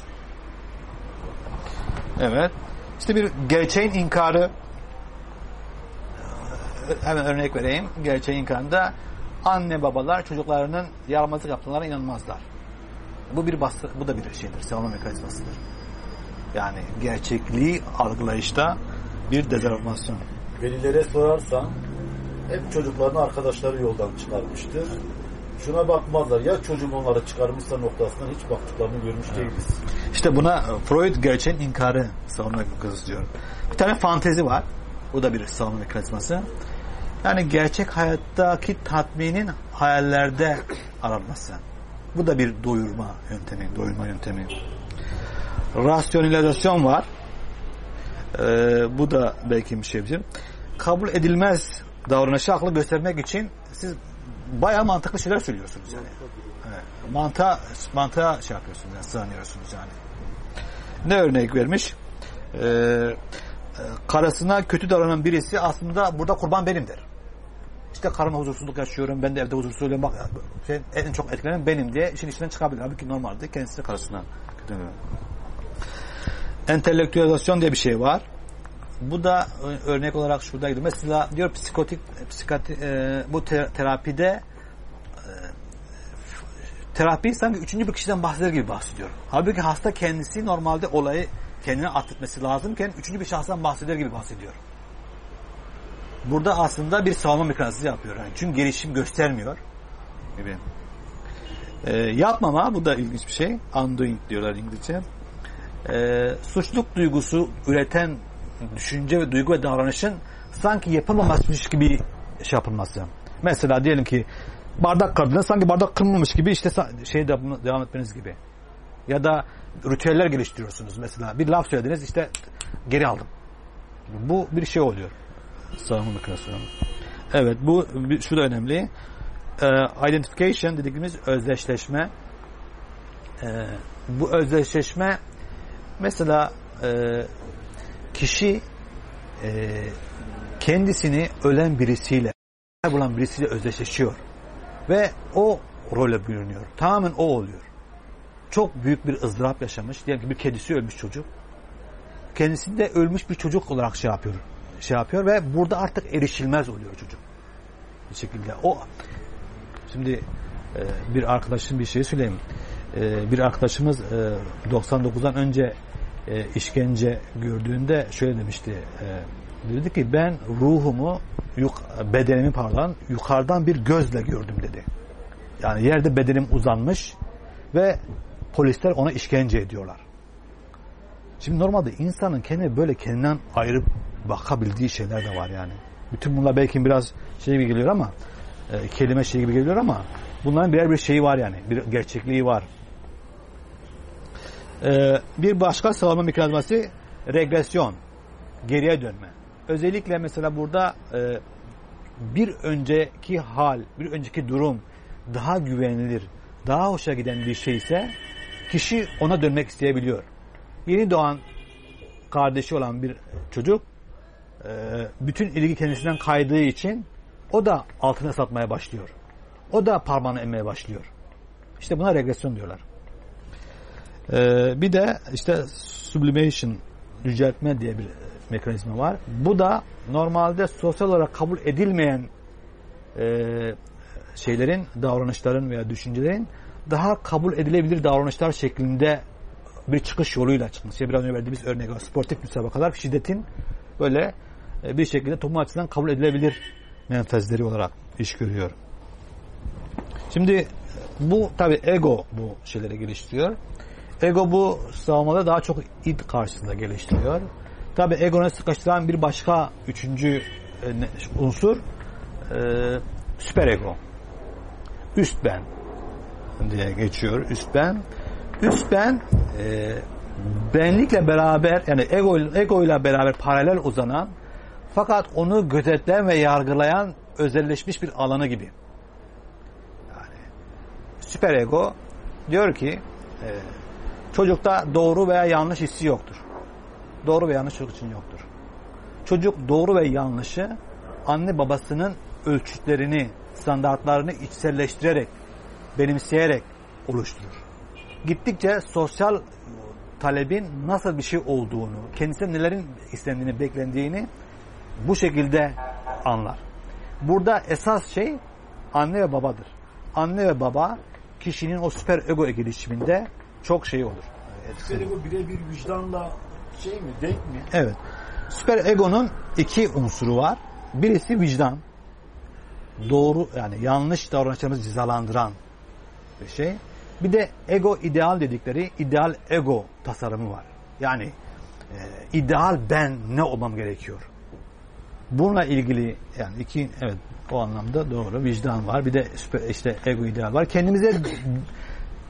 Evet. İşte bir gerçeğin inkarı hemen örnek vereyim. Gerçeğin inkarında anne babalar çocuklarının yaramazlık yaptıklarına inanmazlar. Bu bir bastı, bu da bir şeydir. Savunma mekanizmasıdır. Yani gerçekliği algılayışta bir şuna bakmazlar. Ya çocuk onları çıkarmışsa noktasından hiç baktıklarını görmüş değiliz. İşte buna Freud gerçeğin inkarı savunma mekanizması diyor. Bir tane fantezi var. Bu da bir savunma mekanizması. Yani gerçek hayattaki tatminin hayallerde aranması. Bu da bir doyurma yöntemi, doyurma yöntemi. Rasyonalizasyon var. Ee, bu da belki bir şey bilir. Kabul edilmez davranışı aklı göstermek için siz bayağı mantıklı şeyler söylüyorsunuz yani. Evet. Mantığa, mantığa şey yapıyorsunuz yani, sığınıyorsunuz yani. Ne örnek vermiş? Ee, e, karısına kötü davranan birisi aslında burada kurban benim der. İşte karımla huzursuzluk yaşıyorum, ben de evde huzursuz oluyorum, bak şey, en çok etkilenen benim diye işin içinden çıkabilir. Halbuki normalde kendisi karısına davranıyor. Entelektüelizasyon diye bir şey var. Bu da örnek olarak şurada gidiyor. Mesela diyor psikotik psikati, e, bu te- terapide e, terapi sanki üçüncü bir kişiden bahseder gibi bahsediyor. Halbuki hasta kendisi normalde olayı kendine atletmesi lazımken üçüncü bir şahsdan bahseder gibi bahsediyor. Burada aslında bir savunma mekanizması yapıyor. Yani çünkü gelişim göstermiyor gibi. E, yapmama bu da ilginç bir şey. Undoing diyorlar İngilizce. E, suçluluk duygusu üreten düşünce ve duygu ve davranışın sanki yapılmamış gibi şey yapılması. Mesela diyelim ki bardak kırdınız sanki bardak kırılmamış gibi işte şey de- devam etmeniz gibi. Ya da ritüeller geliştiriyorsunuz mesela. Bir laf söylediniz işte geri aldım. Bu bir şey oluyor. Mekanizması. Evet bu şu da önemli. Ee, identification dediğimiz özdeşleşme. Ee, bu özdeşleşme mesela e, kişi e, kendisini ölen birisiyle kaybolan birisiyle özdeşleşiyor ve o role bürünüyor. Tamamen o oluyor. Çok büyük bir ızdırap yaşamış. Diyelim ki bir kedisi ölmüş çocuk. Kendisini de ölmüş bir çocuk olarak şey yapıyor. Şey yapıyor ve burada artık erişilmez oluyor çocuk. Bir şekilde. O şimdi e, bir arkadaşım bir şey söyleyeyim. E, bir arkadaşımız e, 99'dan önce e, işkence gördüğünde şöyle demişti. E, dedi ki ben ruhumu yuk, bedenimi pardon yukarıdan bir gözle gördüm dedi. Yani yerde bedenim uzanmış ve polisler ona işkence ediyorlar. Şimdi normalde insanın kendi böyle kendinden ayrı bakabildiği şeyler de var yani. Bütün bunlar belki biraz şey gibi geliyor ama e, kelime şey gibi geliyor ama bunların birer bir şeyi var yani. Bir gerçekliği var. Ee, bir başka savunma mekanizması regresyon, geriye dönme. Özellikle mesela burada e, bir önceki hal, bir önceki durum daha güvenilir, daha hoşa giden bir şey ise kişi ona dönmek isteyebiliyor. Yeni doğan kardeşi olan bir çocuk e, bütün ilgi kendisinden kaydığı için o da altına satmaya başlıyor. O da parmağını emmeye başlıyor. İşte buna regresyon diyorlar. Ee, bir de işte sublimation yüceltme diye bir mekanizma var. Bu da normalde sosyal olarak kabul edilmeyen e, şeylerin, davranışların veya düşüncelerin daha kabul edilebilir davranışlar şeklinde bir çıkış yoluyla çıkmış. İşte biraz önce verdiğimiz örnek var. Sportif müsabakalar şiddetin böyle e, bir şekilde toplum açısından kabul edilebilir menfezleri olarak iş görüyor. Şimdi bu tabi ego bu şeyleri geliştiriyor. Ego bu savunmada daha çok id karşısında geliştiriyor. Tabi egonu sıkıştıran bir başka üçüncü e, unsur e, süper ego. Üst ben diye geçiyor. Üst ben. Üst ben e, benlikle beraber yani ego, ego ile beraber paralel uzanan fakat onu gözetleyen ve yargılayan özelleşmiş bir alanı gibi. Yani süper ego diyor ki e, çocukta doğru veya yanlış hissi yoktur. Doğru ve yanlış çocuk için yoktur. Çocuk doğru ve yanlışı anne babasının ölçütlerini, standartlarını içselleştirerek, benimseyerek oluşturur. Gittikçe sosyal talebin nasıl bir şey olduğunu, kendisine nelerin istendiğini, beklendiğini bu şekilde anlar. Burada esas şey anne ve babadır. Anne ve baba kişinin o süper ego gelişiminde çok şey olur. Süper ego birebir vicdanla şey mi, denk mi? Evet. Süper egonun iki unsuru var. Birisi vicdan. doğru yani yanlış davranışlarımızı cezalandıran bir şey. Bir de ego ideal dedikleri ideal ego tasarımı var. Yani e, ideal ben ne olmam gerekiyor? Bununla ilgili yani iki evet o anlamda doğru vicdan var. Bir de işte ego ideal var. Kendimize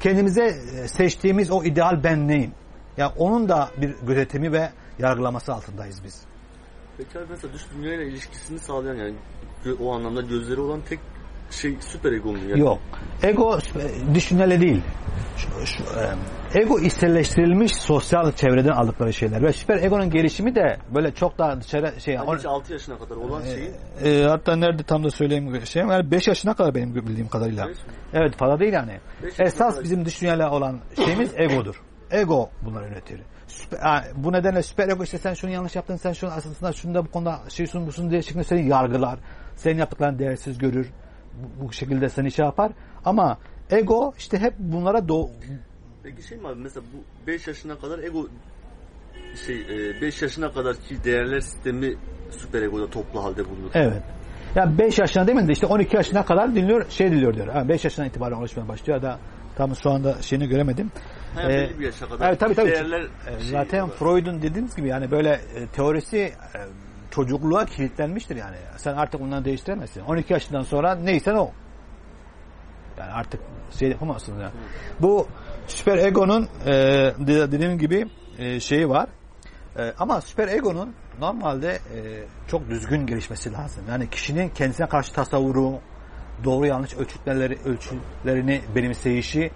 kendimize e, seçtiğimiz o ideal ben neyim? Yani onun da bir gözetimi ve yargılaması altındayız biz. Peki abi mesela dış dünyayla ilişkisini sağlayan yani o anlamda gözleri olan tek şey süper ego mu? Yani Yok. Ego e, düşünceli değil. Şu- şu, e, ego içselleştirilmiş sosyal çevreden aldıkları şeyler ve süper egonun gelişimi de böyle çok daha dışarı şey hiç 6 yaşına kadar olan şeyi e, hatta nerede tam da söyleyeyim şey yani 5 yaşına kadar benim bildiğim kadarıyla. Beş mi? Evet fazla değil yani. Beş Esas kadar. bizim dünyayla olan şeyimiz egodur. Ego bunları yönetir. Süper- ha, bu nedenle süper ego işte sen şunu yanlış yaptın, sen şunu aslında şunu da bu konuda şeysun busun diye şeklinde seni yargılar. Senin yaptıklarını değersiz görür. Bu, şekilde seni şey yapar. Ama ego işte hep bunlara do Peki şey mi abi mesela bu 5 yaşına kadar ego şey 5 yaşına kadar ki değerler sistemi süper egoda toplu halde bulunur. Evet. Ya 5 yaşına değil mi de işte 12 yaşına kadar dinliyor, şey diliyor diyor. 5 yaşından itibaren oluşmaya başlıyor da tam şu anda şeyini göremedim. Ha, Ee, bir yaşa kadar Evet tabii tabii. değerler Ee, şey Zaten olarak. Freud'un dediğiniz gibi yani böyle e, teorisi e, çocukluğa kilitlenmiştir yani. Sen artık onları değiştiremezsin. 12 yaşından sonra neysen o. Yani artık şey yapamazsın yani. Bu süper egonun e, de- dediğim gibi e, şeyi var. E, ama süper egonun normalde e, çok düzgün gelişmesi lazım. Yani kişinin kendisine karşı tasavvuru, doğru yanlış ölçütleri, ölçülerini benimseyişi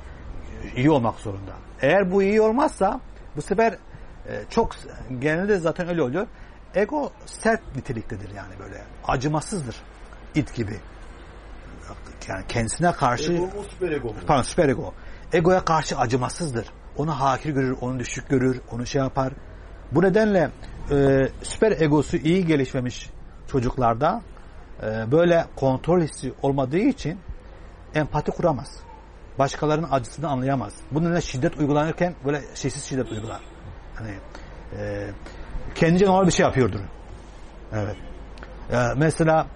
iyi olmak zorunda. Eğer bu iyi olmazsa bu sefer e, çok genelde zaten öyle oluyor. Ego sert niteliktedir yani böyle acımasızdır. it gibi. Yani kendisine karşı Ego mu süper ego mu? pardon süper ego. Egoya karşı acımasızdır. Onu hakir görür, onu düşük görür, onu şey yapar. Bu nedenle e, süper egosu iyi gelişmemiş çocuklarda e, böyle kontrol hissi olmadığı için empati kuramaz. Başkalarının acısını anlayamaz. Bu nedenle şiddet uygulanırken böyle şeysiz şiddet uygular. Hani e, kendince normal bir şey yapıyordur. Evet. E, mesela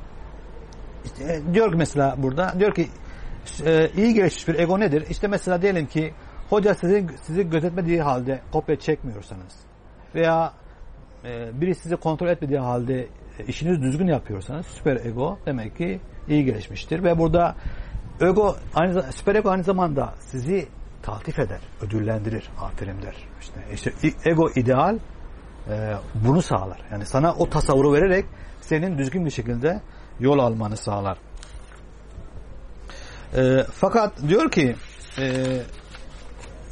e, diyor ki mesela burada diyor ki e, iyi gelişmiş bir ego nedir? İşte mesela diyelim ki hoca sizi, sizi gözetmediği halde kopya çekmiyorsanız veya e, biri sizi kontrol etmediği halde e, işinizi düzgün yapıyorsanız süper ego demek ki iyi gelişmiştir ve burada ego aynı süper ego aynı zamanda sizi taltif eder, ödüllendirir, aferin der. İşte, işte ego ideal e, bunu sağlar. Yani sana o tasavvuru vererek senin düzgün bir şekilde yol almanı sağlar. E, fakat diyor ki e,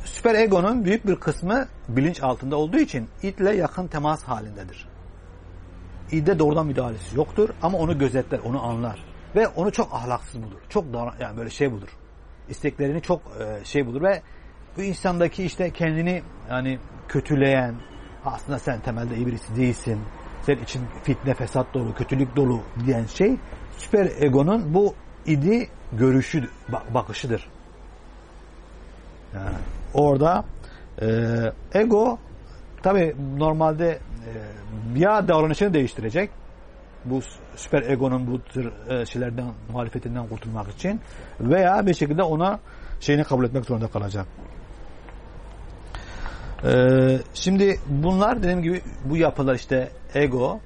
süper egonun büyük bir kısmı bilinç altında olduğu için itle yakın temas halindedir. İde doğrudan müdahalesi yoktur ama onu gözetler, onu anlar ve onu çok ahlaksız bulur. Çok davran- yani böyle şey bulur. İsteklerini çok e, şey bulur ve bu insandaki işte kendini yani kötüleyen aslında sen temelde iyi birisi değilsin. Senin için fitne, fesat dolu, kötülük dolu diyen şey süper egonun bu idi görüşü, bak- bakışıdır. Yani orada e, ego tabi normalde e, ya davranışını değiştirecek bu süper egonun bu tür e, şeylerden muhalefetinden kurtulmak için veya bir şekilde ona şeyini kabul etmek zorunda kalacak. Ee, şimdi bunlar dediğim gibi bu yapılar işte ego,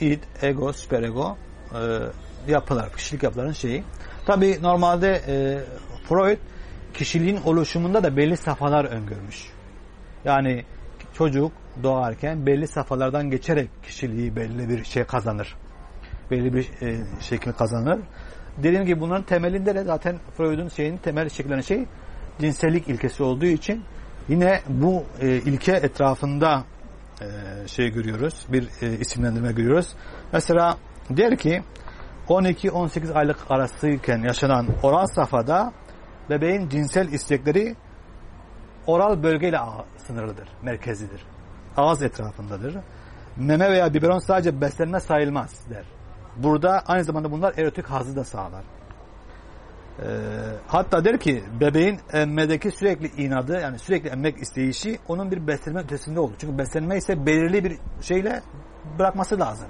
e, id, ego, süper ego e, yapılar, kişilik yapıların şeyi. Tabi normalde e, Freud kişiliğin oluşumunda da belli safhalar öngörmüş. Yani çocuk doğarken belli safhalardan geçerek kişiliği belli bir şey kazanır. Belli bir e, şekil kazanır. Dediğim gibi bunların temelinde de zaten Freud'un şeyin temel şekillenen şey cinsellik ilkesi olduğu için yine bu e, ilke etrafında e, şey görüyoruz. Bir e, isimlendirme görüyoruz. Mesela der ki 12-18 aylık arasıyken yaşanan oral safhada bebeğin cinsel istekleri oral bölgeyle sınırlıdır, merkezidir. Ağız etrafındadır. Meme veya biberon sadece beslenme sayılmaz der. Burada aynı zamanda bunlar erotik hazzı da sağlar. Ee, hatta der ki bebeğin emmedeki sürekli inadı yani sürekli emmek isteyişi onun bir beslenme ötesinde olur. Çünkü beslenme ise belirli bir şeyle bırakması lazım.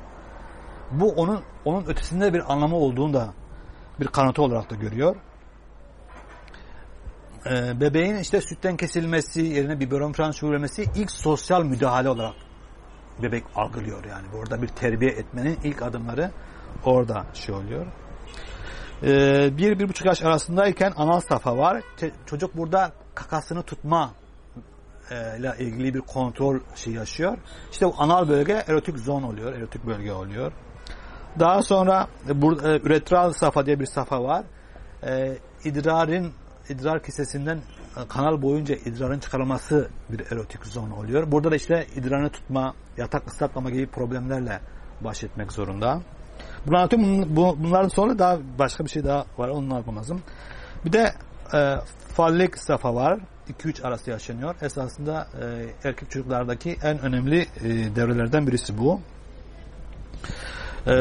Bu onun onun ötesinde bir anlamı olduğunu da bir kanıtı olarak da görüyor. Ee, bebeğin işte sütten kesilmesi yerine biberon falan sürülmesi ilk sosyal müdahale olarak bebek algılıyor yani. Orada bir terbiye etmenin ilk adımları orada şey oluyor. Ee, bir, bir buçuk yaş arasındayken anal safa var. Çocuk burada kakasını tutma e, ile ilgili bir kontrol şey yaşıyor. İşte bu anal bölge erotik zon oluyor, erotik bölge oluyor. Daha sonra burada e, üretral safa diye bir safa var. E, idrarın idrar kesesinden kanal boyunca idrarın çıkarılması bir erotik zon oluyor. Burada da işte idrarını tutma, yatak ıslatlama gibi problemlerle baş etmek zorunda. Bunu anlatıyorum. Bu- Bunların sonra daha başka bir şey daha var. Onu lazım. Bir de e, fallik safa var. 2-3 arası yaşanıyor. Esasında e, erkek çocuklardaki en önemli e, devrelerden birisi bu. E,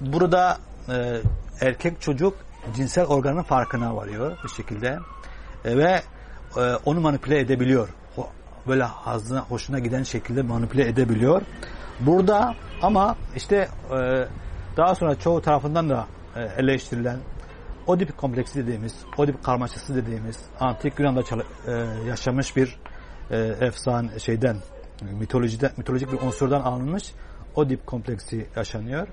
burada e, erkek çocuk cinsel organın farkına varıyor bir şekilde E, ve e, onu manipüle edebiliyor. O, böyle hazına, hoşuna giden şekilde manipüle edebiliyor. Burada ama işte e, daha sonra çoğu tarafından da e, eleştirilen Oedip kompleksi dediğimiz, Oedip karmaşası dediğimiz antik Yunan'da e, yaşamış bir e, efsane şeyden mitolojide mitolojik bir unsurdan alınmış Oedip kompleksi yaşanıyor.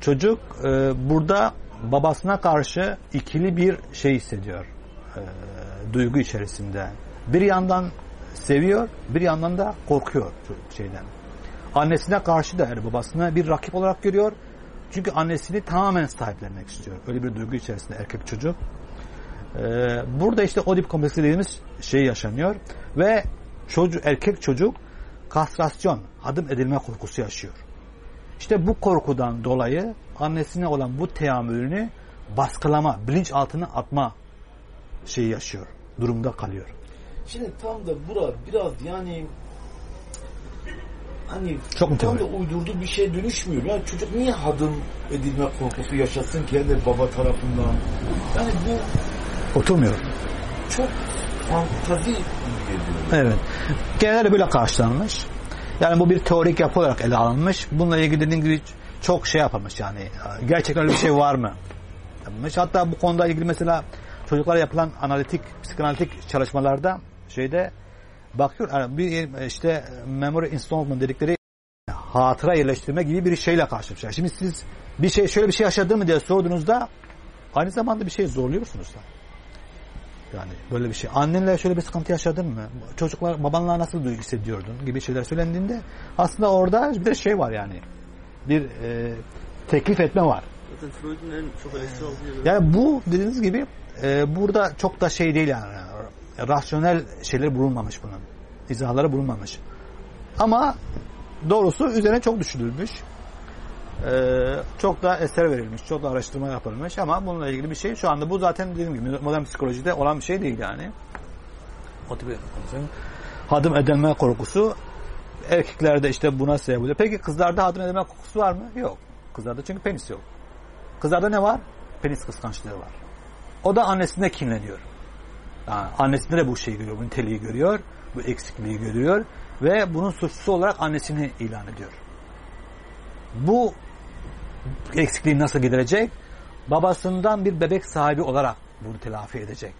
Çocuk burada babasına karşı ikili bir şey hissediyor. Duygu içerisinde. Bir yandan seviyor, bir yandan da korkuyor şeyden. Annesine karşı da yani babasına bir rakip olarak görüyor. Çünkü annesini tamamen sahiplenmek istiyor. Öyle bir duygu içerisinde erkek çocuk. Ee, burada işte Oedip kompleksi dediğimiz şey yaşanıyor. Ve çocuk, erkek çocuk kastrasyon, adım edilme korkusu yaşıyor. İşte bu korkudan dolayı annesine olan bu teamülünü baskılama, bilinç altına atma şeyi yaşıyor. Durumda kalıyor. Şimdi tam da bura biraz yani hani Çok tam da uydurduğu bir şey dönüşmüyor. Yani çocuk niye hadım edilme korkusu yaşasın ki hele baba tarafından? Yani bu Oturmuyor. çok fantazi geliyor. Evet. Genelde böyle karşılanmış. Yani bu bir teorik yapı olarak ele alınmış. Bununla ilgili dediğim gibi çok şey yapılmış yani. Gerçekten öyle bir şey var mı? Yapılmış. Hatta bu konuda ilgili mesela çocuklara yapılan analitik, psikanalitik çalışmalarda şeyde bakıyor bir işte memory installment dedikleri hatıra yerleştirme gibi bir şeyle karşılaşıyor. Şimdi siz bir şey şöyle bir şey yaşadın mı diye sorduğunuzda aynı zamanda bir şey zorluyorsunuz da. Yani böyle bir şey. Annenle şöyle bir sıkıntı yaşadın mı? Çocuklar babanla nasıl duygu hissediyordun gibi şeyler söylendiğinde aslında orada bir de şey var yani. Bir e, teklif etme var. Zaten Freud'un en çok eleştiri yeri- Yani bu dediğiniz gibi e, burada çok da şey değil yani. Rasyonel şeyler bulunmamış bunun. İzahları bulunmamış. Ama doğrusu üzerine çok düşünülmüş. E, çok da eser verilmiş. Çok da araştırma yapılmış ama bununla ilgili bir şey şu anda bu zaten dediğim gibi modern psikolojide olan bir şey değil yani. O tip hadım edilme korkusu erkeklerde işte buna sebep oluyor. Peki kızlarda hadım edilme korkusu var mı? Yok. Kızlarda çünkü penis yok. Kızlarda ne var? Penis kıskançlığı var. O da annesine kinleniyor. Yani annesinde de bu şeyi görüyor, bu niteliği görüyor, bu eksikliği görüyor ve bunun suçlusu olarak annesini ilan ediyor. Bu eksikliği nasıl giderecek? Babasından bir bebek sahibi olarak bunu telafi edecek.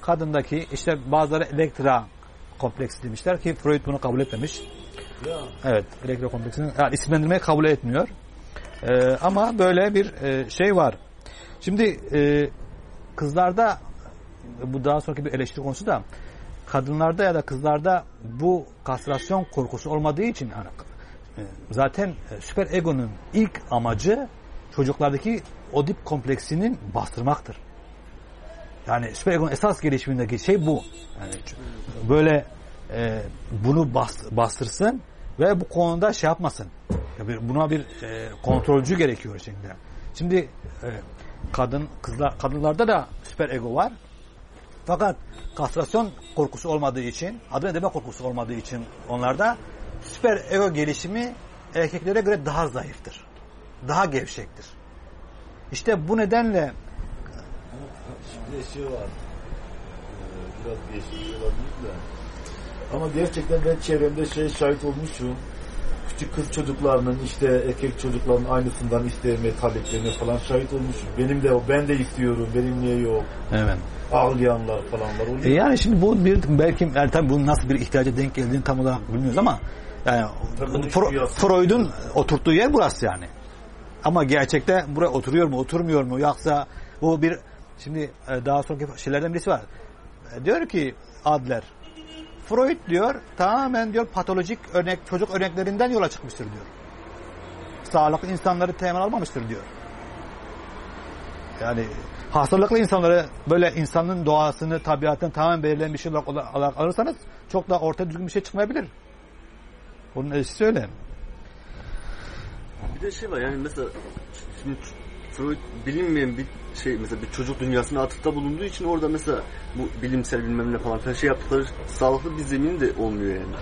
Kadındaki işte bazıları elektra kompleksi demişler ki Freud bunu kabul etmemiş. Evet, elektra kompleksini yani isimlendirmeyi kabul etmiyor. Ee, ama böyle bir e, şey var. Şimdi e, kızlarda bu daha sonraki bir eleştiri konusu da kadınlarda ya da kızlarda bu kastrasyon korkusu olmadığı için yani, e, zaten e, süper egonun ilk amacı çocuklardaki Oedip kompleksinin bastırmaktır. Yani süper egonun esas gelişimindeki şey bu. Yani böyle e, bunu bas- bastırsın ve bu konuda şey yapmasın. Buna bir e, kontrolcü gerekiyor şimdi. Şimdi e, kadın kızlar kadınlarda da süper ego var. Fakat kastrasyon korkusu olmadığı için, adı edeme korkusu olmadığı için onlarda süper ego gelişimi erkeklere göre daha zayıftır. Daha gevşektir. İşte bu nedenle şimdi şey var. Ee, biraz geçmiş olabilir de. Ama gerçekten ben çevremde şey şahit olmuşum. küçük kız çocuklarının işte erkek çocukların aynısından isteme taleplerine falan şahit olmuşum. Benim de o ben de istiyorum. Benim niye yok? Evet. Ağlayanlar falan var. E Oluyor. yani şimdi bu bir belki yani tabii bunun nasıl bir ihtiyaca denk geldiğini tam olarak bilmiyoruz ama yani Fro-. Freud'un oturttuğu yer burası yani. Ama gerçekte buraya oturuyor mu, oturmuyor mu yoksa bu bir şimdi e, daha sonraki şeylerden birisi var. E, Diyor ki Adler Freud diyor tamamen diyor patolojik örnek çocuk örneklerinden yola çıkmıştır diyor. Sağlıklı insanları temel almamıştır diyor. Yani hastalıklı insanları böyle insanın doğasını, tabiatını tamamen belirleyen bir şey olarak olarak alırsanız çok da ortaya düzgün bir şey çıkmayabilir. Bunun eşisi öyle. Bir de şey var yani mesela şimdi Freud bilinmeyen bir şey mesela bir çocuk dünyasına atıfta bulunduğu için orada mesela bu bilimsel bilmem ne falan filan şey yaptıkları sağlıklı bir zemin de olmuyor yani.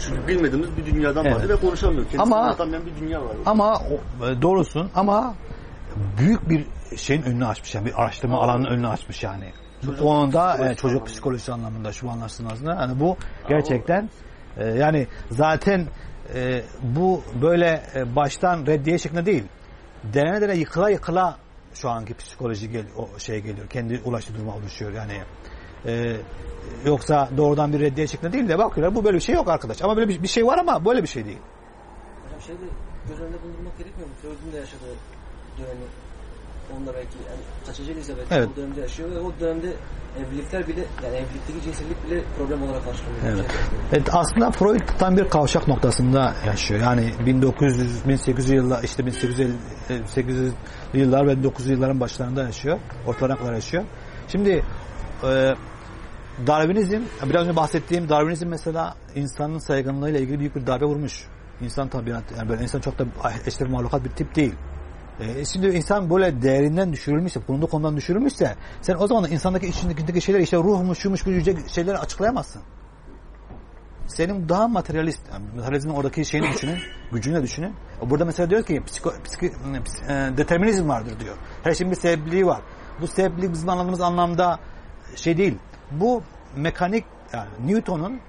Çünkü bilmediğimiz bir dünyadan Evet. bahsediyor ve konuşamıyor. Kendisini Ama- bir dünya var. Ama o- e, doğrusun ama büyük bir şeyin önünü açmış yani bir araştırma alanının önünü açmış yani. Çocuk konuda psikolojisi e, çocuk psikolojisi anlamında şu anlaşılmaz aslında. Yani bu gerçekten e, yani zaten e, bu böyle e, baştan reddiye şeklinde değil. Denene denene yıkıla yıkıla şu anki psikoloji gel, o şey geliyor. Kendi ulaştığı duruma oluşuyor yani. E, yoksa doğrudan bir reddiye şeklinde değil de bakıyorlar bu böyle bir şey yok arkadaş. Ama böyle bir, bir şey var ama böyle bir şey değil. Hocam şeyde göz önünde bulundurmak gerekmiyor mu? Da yaşadığı dönemi. Onunla belki yani kaçıncı Elizabeth Evet. o dönemde yaşıyor ve o dönemde evlilikler bile yani evlilikteki cinsellik bile problem olarak karşılanıyor. Evet. Evet, aslında Freud tam bir kavşak noktasında yaşıyor. Yani 1900 1800 yıllar işte 1850 800 yıllar ve 1900 yılların başlarında yaşıyor. Ortalarına kadar yaşıyor. Şimdi e, Darwinizm biraz önce bahsettiğim Darwinizm mesela insanın saygınlığıyla ilgili büyük bir darbe vurmuş. İnsan tabiatı yani böyle insan çok da eşref mahlukat bir tip değil. E, şimdi insan böyle değerinden düşürülmüşse, bulunduğu konudan düşürülmüşse sen o zaman da insandaki içindeki şeyler işte ruhmuş, şumuş, bu yüce şeyleri açıklayamazsın senin daha materyalist, yani materyalizmin oradaki şeyini düşünün, gücünü de düşünün. Burada mesela diyor ki psiko, psiko, e, determinizm vardır diyor. Her şeyin bir sebepliği var. Bu sebeplik bizim anladığımız anlamda şey değil. Bu mekanik, yani Newton'un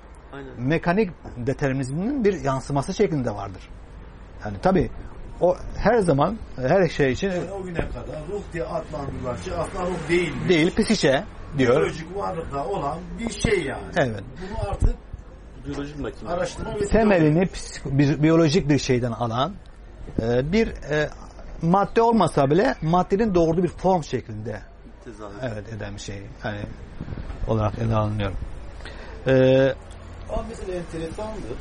mekanik determinizminin bir yansıması şeklinde vardır. Yani tabi o her zaman her şey için Yani o güne kadar ruh diye adlandırılan şey aslında ruh değil. değil psişe diyor. Biyolojik varlıkta olan bir şey yani. Evet. Bunu artık Biyolojik makine. araştırma ve temelini biyolojik bir şeyden alan e, bir e, madde olmasa bile maddenin doğurduğu bir form şeklinde Tezahür. evet eden bir şey yani olarak ele alınıyor. E, Ama mesela enteresandır.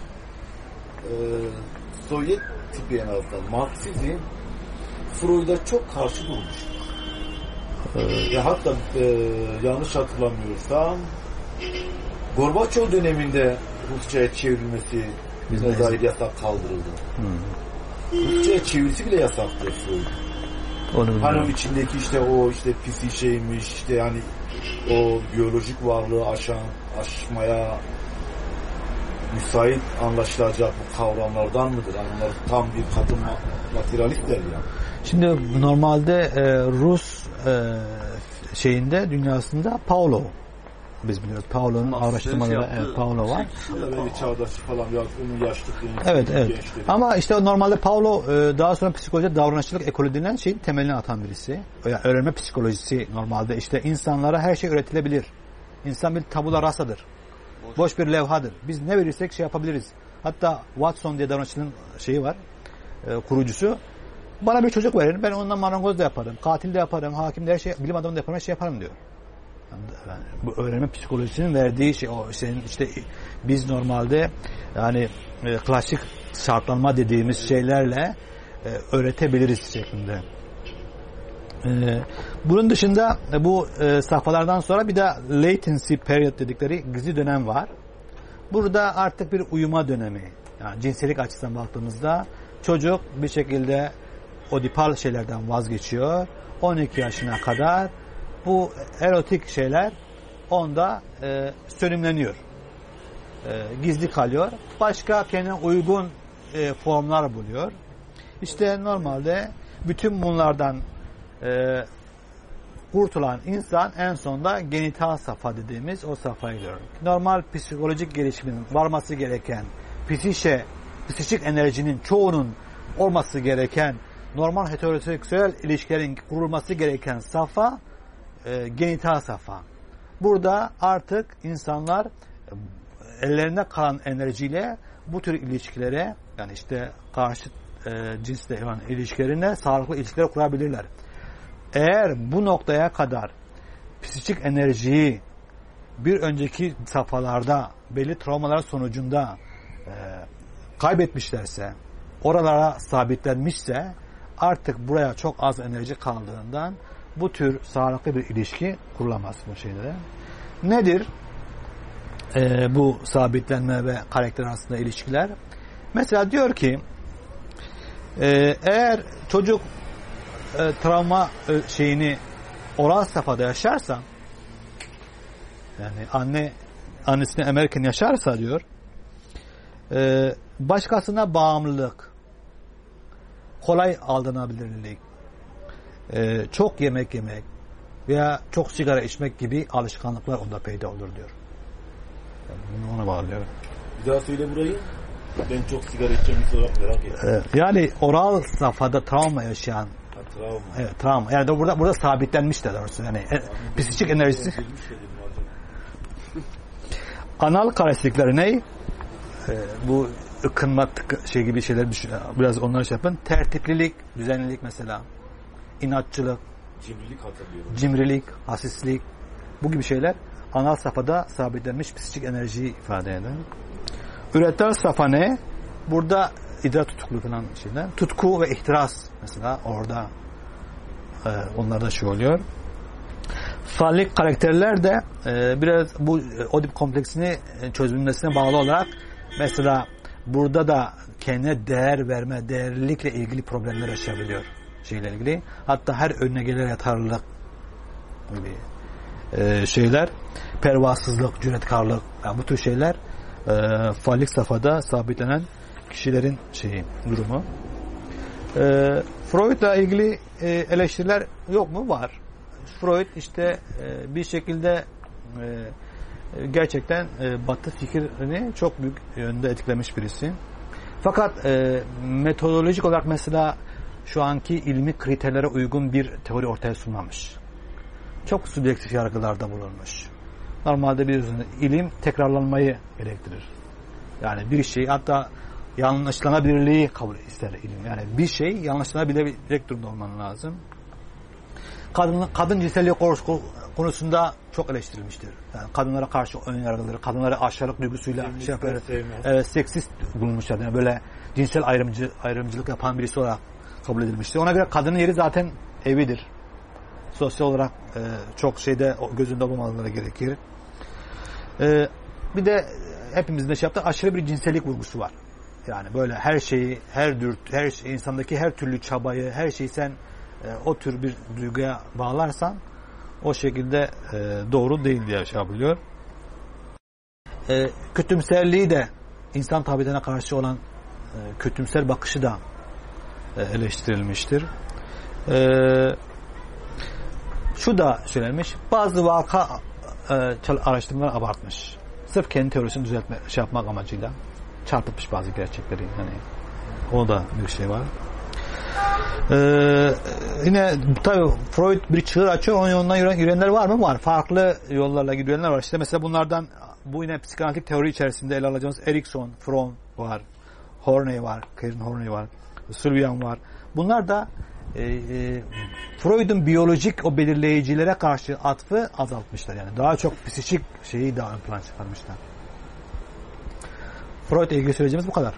Ee, Sovyet tipi en azından Marksizm Freud'a çok karşı durmuş. Ya hatta e, yanlış hatırlamıyorsam Gorbaçov döneminde Rusça'ya çevrilmesi Biz bizne ne- dair yasak kaldırıldı. hmm, Rusça'ya çevirisi bile yasaktı Freud. onu Hani o bilmiyorum. içindeki işte o işte pisi şeymiş işte yani o biyolojik varlığı aşan, aşmaya müsait anlaşılacak bu kavramlardan mıdır? Yani onlar tam bir kadın ma- materyalistler ya. Şimdi normalde e, Rus e, şeyinde dünyasında Paulo biz biliyoruz. Paulo'nun araştırmaları evet, Paulo var. Böyle çağdaş falan onun. Evet evet. gençleri. Ama işte normalde Paulo e, daha sonra psikoloji davranışçılık ekolü denilen şeyin temelini atan birisi. Yani öğrenme psikolojisi normalde işte insanlara her şey öğretilebilir. İnsan bir tabula rasadır. Boş bir levhadır. Biz ne verirsek şey yapabiliriz. Hatta Watson diye davranışçılığın şeyi var. e, kurucusu. Bana bir çocuk verin. Ben ondan marangoz da yaparım. Katil de yaparım. Hakim de her şey, bilim adamı da yaparım. Her şey yaparım diyor. Yani bu öğrenme psikolojisinin verdiği şey o senin işte biz normalde yani e, klasik şartlanma dediğimiz şeylerle e, öğretebiliriz şeklinde. E, bunun dışında e, bu e, safhalardan sonra bir de latency period dedikleri gizli dönem var. Burada artık bir uyuma dönemi. Yani cinsellik açısından baktığımızda çocuk bir şekilde odipal şeylerden vazgeçiyor. 12 yaşına kadar bu erotik şeyler onda e, sönümleniyor. E, gizli kalıyor. Başka kendine uygun e, formlar buluyor. İşte normalde bütün bunlardan e, kurtulan insan en sonunda genital safa dediğimiz o safhaya gidiyor. Normal psikolojik gelişimin varması gereken psişe psikik enerjinin çoğunun olması gereken normal heteroseksüel ilişkilerin kurulması gereken safa e, genital safa. Burada artık insanlar e, ellerinde kalan enerjiyle bu tür ilişkilere yani işte karşı e, cinsle olan ilişkilerine sağlıklı ilişkiler kurabilirler. Eğer bu noktaya kadar psikik enerjiyi bir önceki safhalarda belli travmalar sonucunda e, kaybetmişlerse, oralara sabitlenmişse artık buraya çok az enerji kaldığından bu tür sağlıklı bir ilişki kurulamaz bu şeylere. Nedir e, bu sabitlenme ve karakter arasında ilişkiler? Mesela diyor ki e, eğer çocuk e, travma e, şeyini oral safhada yaşarsa yani anne annesini emerken yaşarsa diyor e, başkasına bağımlılık kolay aldanabilirlik e, çok yemek yemek veya çok sigara içmek gibi alışkanlıklar onda peyda olur diyor. Yani bunu ona bağlıyor. Bir daha söyle burayı. Ben çok sigara içeceğimi merak ettim. Yani oral safhada travma yaşayan travma. evet, travma yani de burada burada sabitlenmiş de doğrusu yani e, psikik enerjisi dedim acaba. anal karakterlikleri ne? Ee, bu ıkınma şey gibi şeyler düşün, biraz onları şey yapın. Tertiplilik, düzenlilik mesela. inatçılık, Cimrilik hatırlıyorum. cimrilik, hasislik bu gibi şeyler anal safhada sabitlenmiş psikik enerjiyi ifade eder. Üretel safha ne? Burada idrak tutuklu falan şeyler. Tutku ve ihtiras mesela orada e, onlarda şey oluyor. Fallik karakterler de e, biraz bu Oedip kompleksini e, çözülmesine bağlı olarak mesela burada da kendine değer verme, değerlilikle ilgili problemler yaşayabiliyor şeyle ilgili. Hatta her önüne gelen yatarlılık gibi e, şeyler, pervasızlık, cüretkarlık, yani bu tür şeyler e, fallik safhada sabitlenen kişilerin şeyi, durumu. E, Freud'la ilgili e, eleştiriler yok mu? Var. Freud işte e, bir şekilde e, gerçekten Batı fikrini çok büyük yönde etkilemiş birisi. Fakat metodolojik olarak mesela şu anki ilmi kriterlere uygun bir teori ortaya sunmamış. Çok subjektif yargılarda bulunmuş. Normalde bir ilim tekrarlanmayı gerektirir. Yani bir şey hatta yanlışlanabilirliği kabul ister ilim. Yani bir şey yanlışlanabilecek durumda olman lazım. Kadın, kadın cinselliği konusu- konusunda çok eleştirilmiştir. Yani kadınlara karşı ön yargıları, kadınlara aşağılık duygusuyla Feministler şey yapar, evet, seksist bulunmuşlar. Yani böyle cinsel ayrımcı, ayrımcılık yapan birisi olarak kabul edilmiştir. Ona göre kadının yeri zaten evidir. Sosyal olarak e, çok şeyde gözünde olmamaları gerekir. E, bir de hepimizin de şey yaptı aşırı bir cinsellik vurgusu var. Yani böyle her şeyi, her dürt, her şey, insandaki her türlü çabayı, her şeyi sen e, o tür bir duyguya bağlarsan o şekilde e, doğru değil diye şey yapılıyor. E, kötümserliği de insan tabiatına karşı olan e, kötümser bakışı da e, eleştirilmiştir. E, şu da söylenmiş. Bazı vaka e, araştırmalar abartmış. Sırf kendi teorisini düzeltme, şey yapmak amacıyla çarpıtmış bazı gerçekleri. Yani o da bir şey var. Ee, yine tabii Freud bir çığır açıyor. Onun yolundan yürüyen, yürüyenler var mı? Var. Farklı yollarla gidenler var. İşte mesela bunlardan bu yine psikanalitik teori içerisinde ele alacağımız Erikson, Fromm var. Horney var. Karen Horney var. Sylvian var. Bunlar da e, e, Freud'un biyolojik o belirleyicilere karşı atfı azaltmışlar. Yani daha çok psikik şeyi daha ön plan çıkarmışlar. Freud ilgi sürecimiz bu kadar.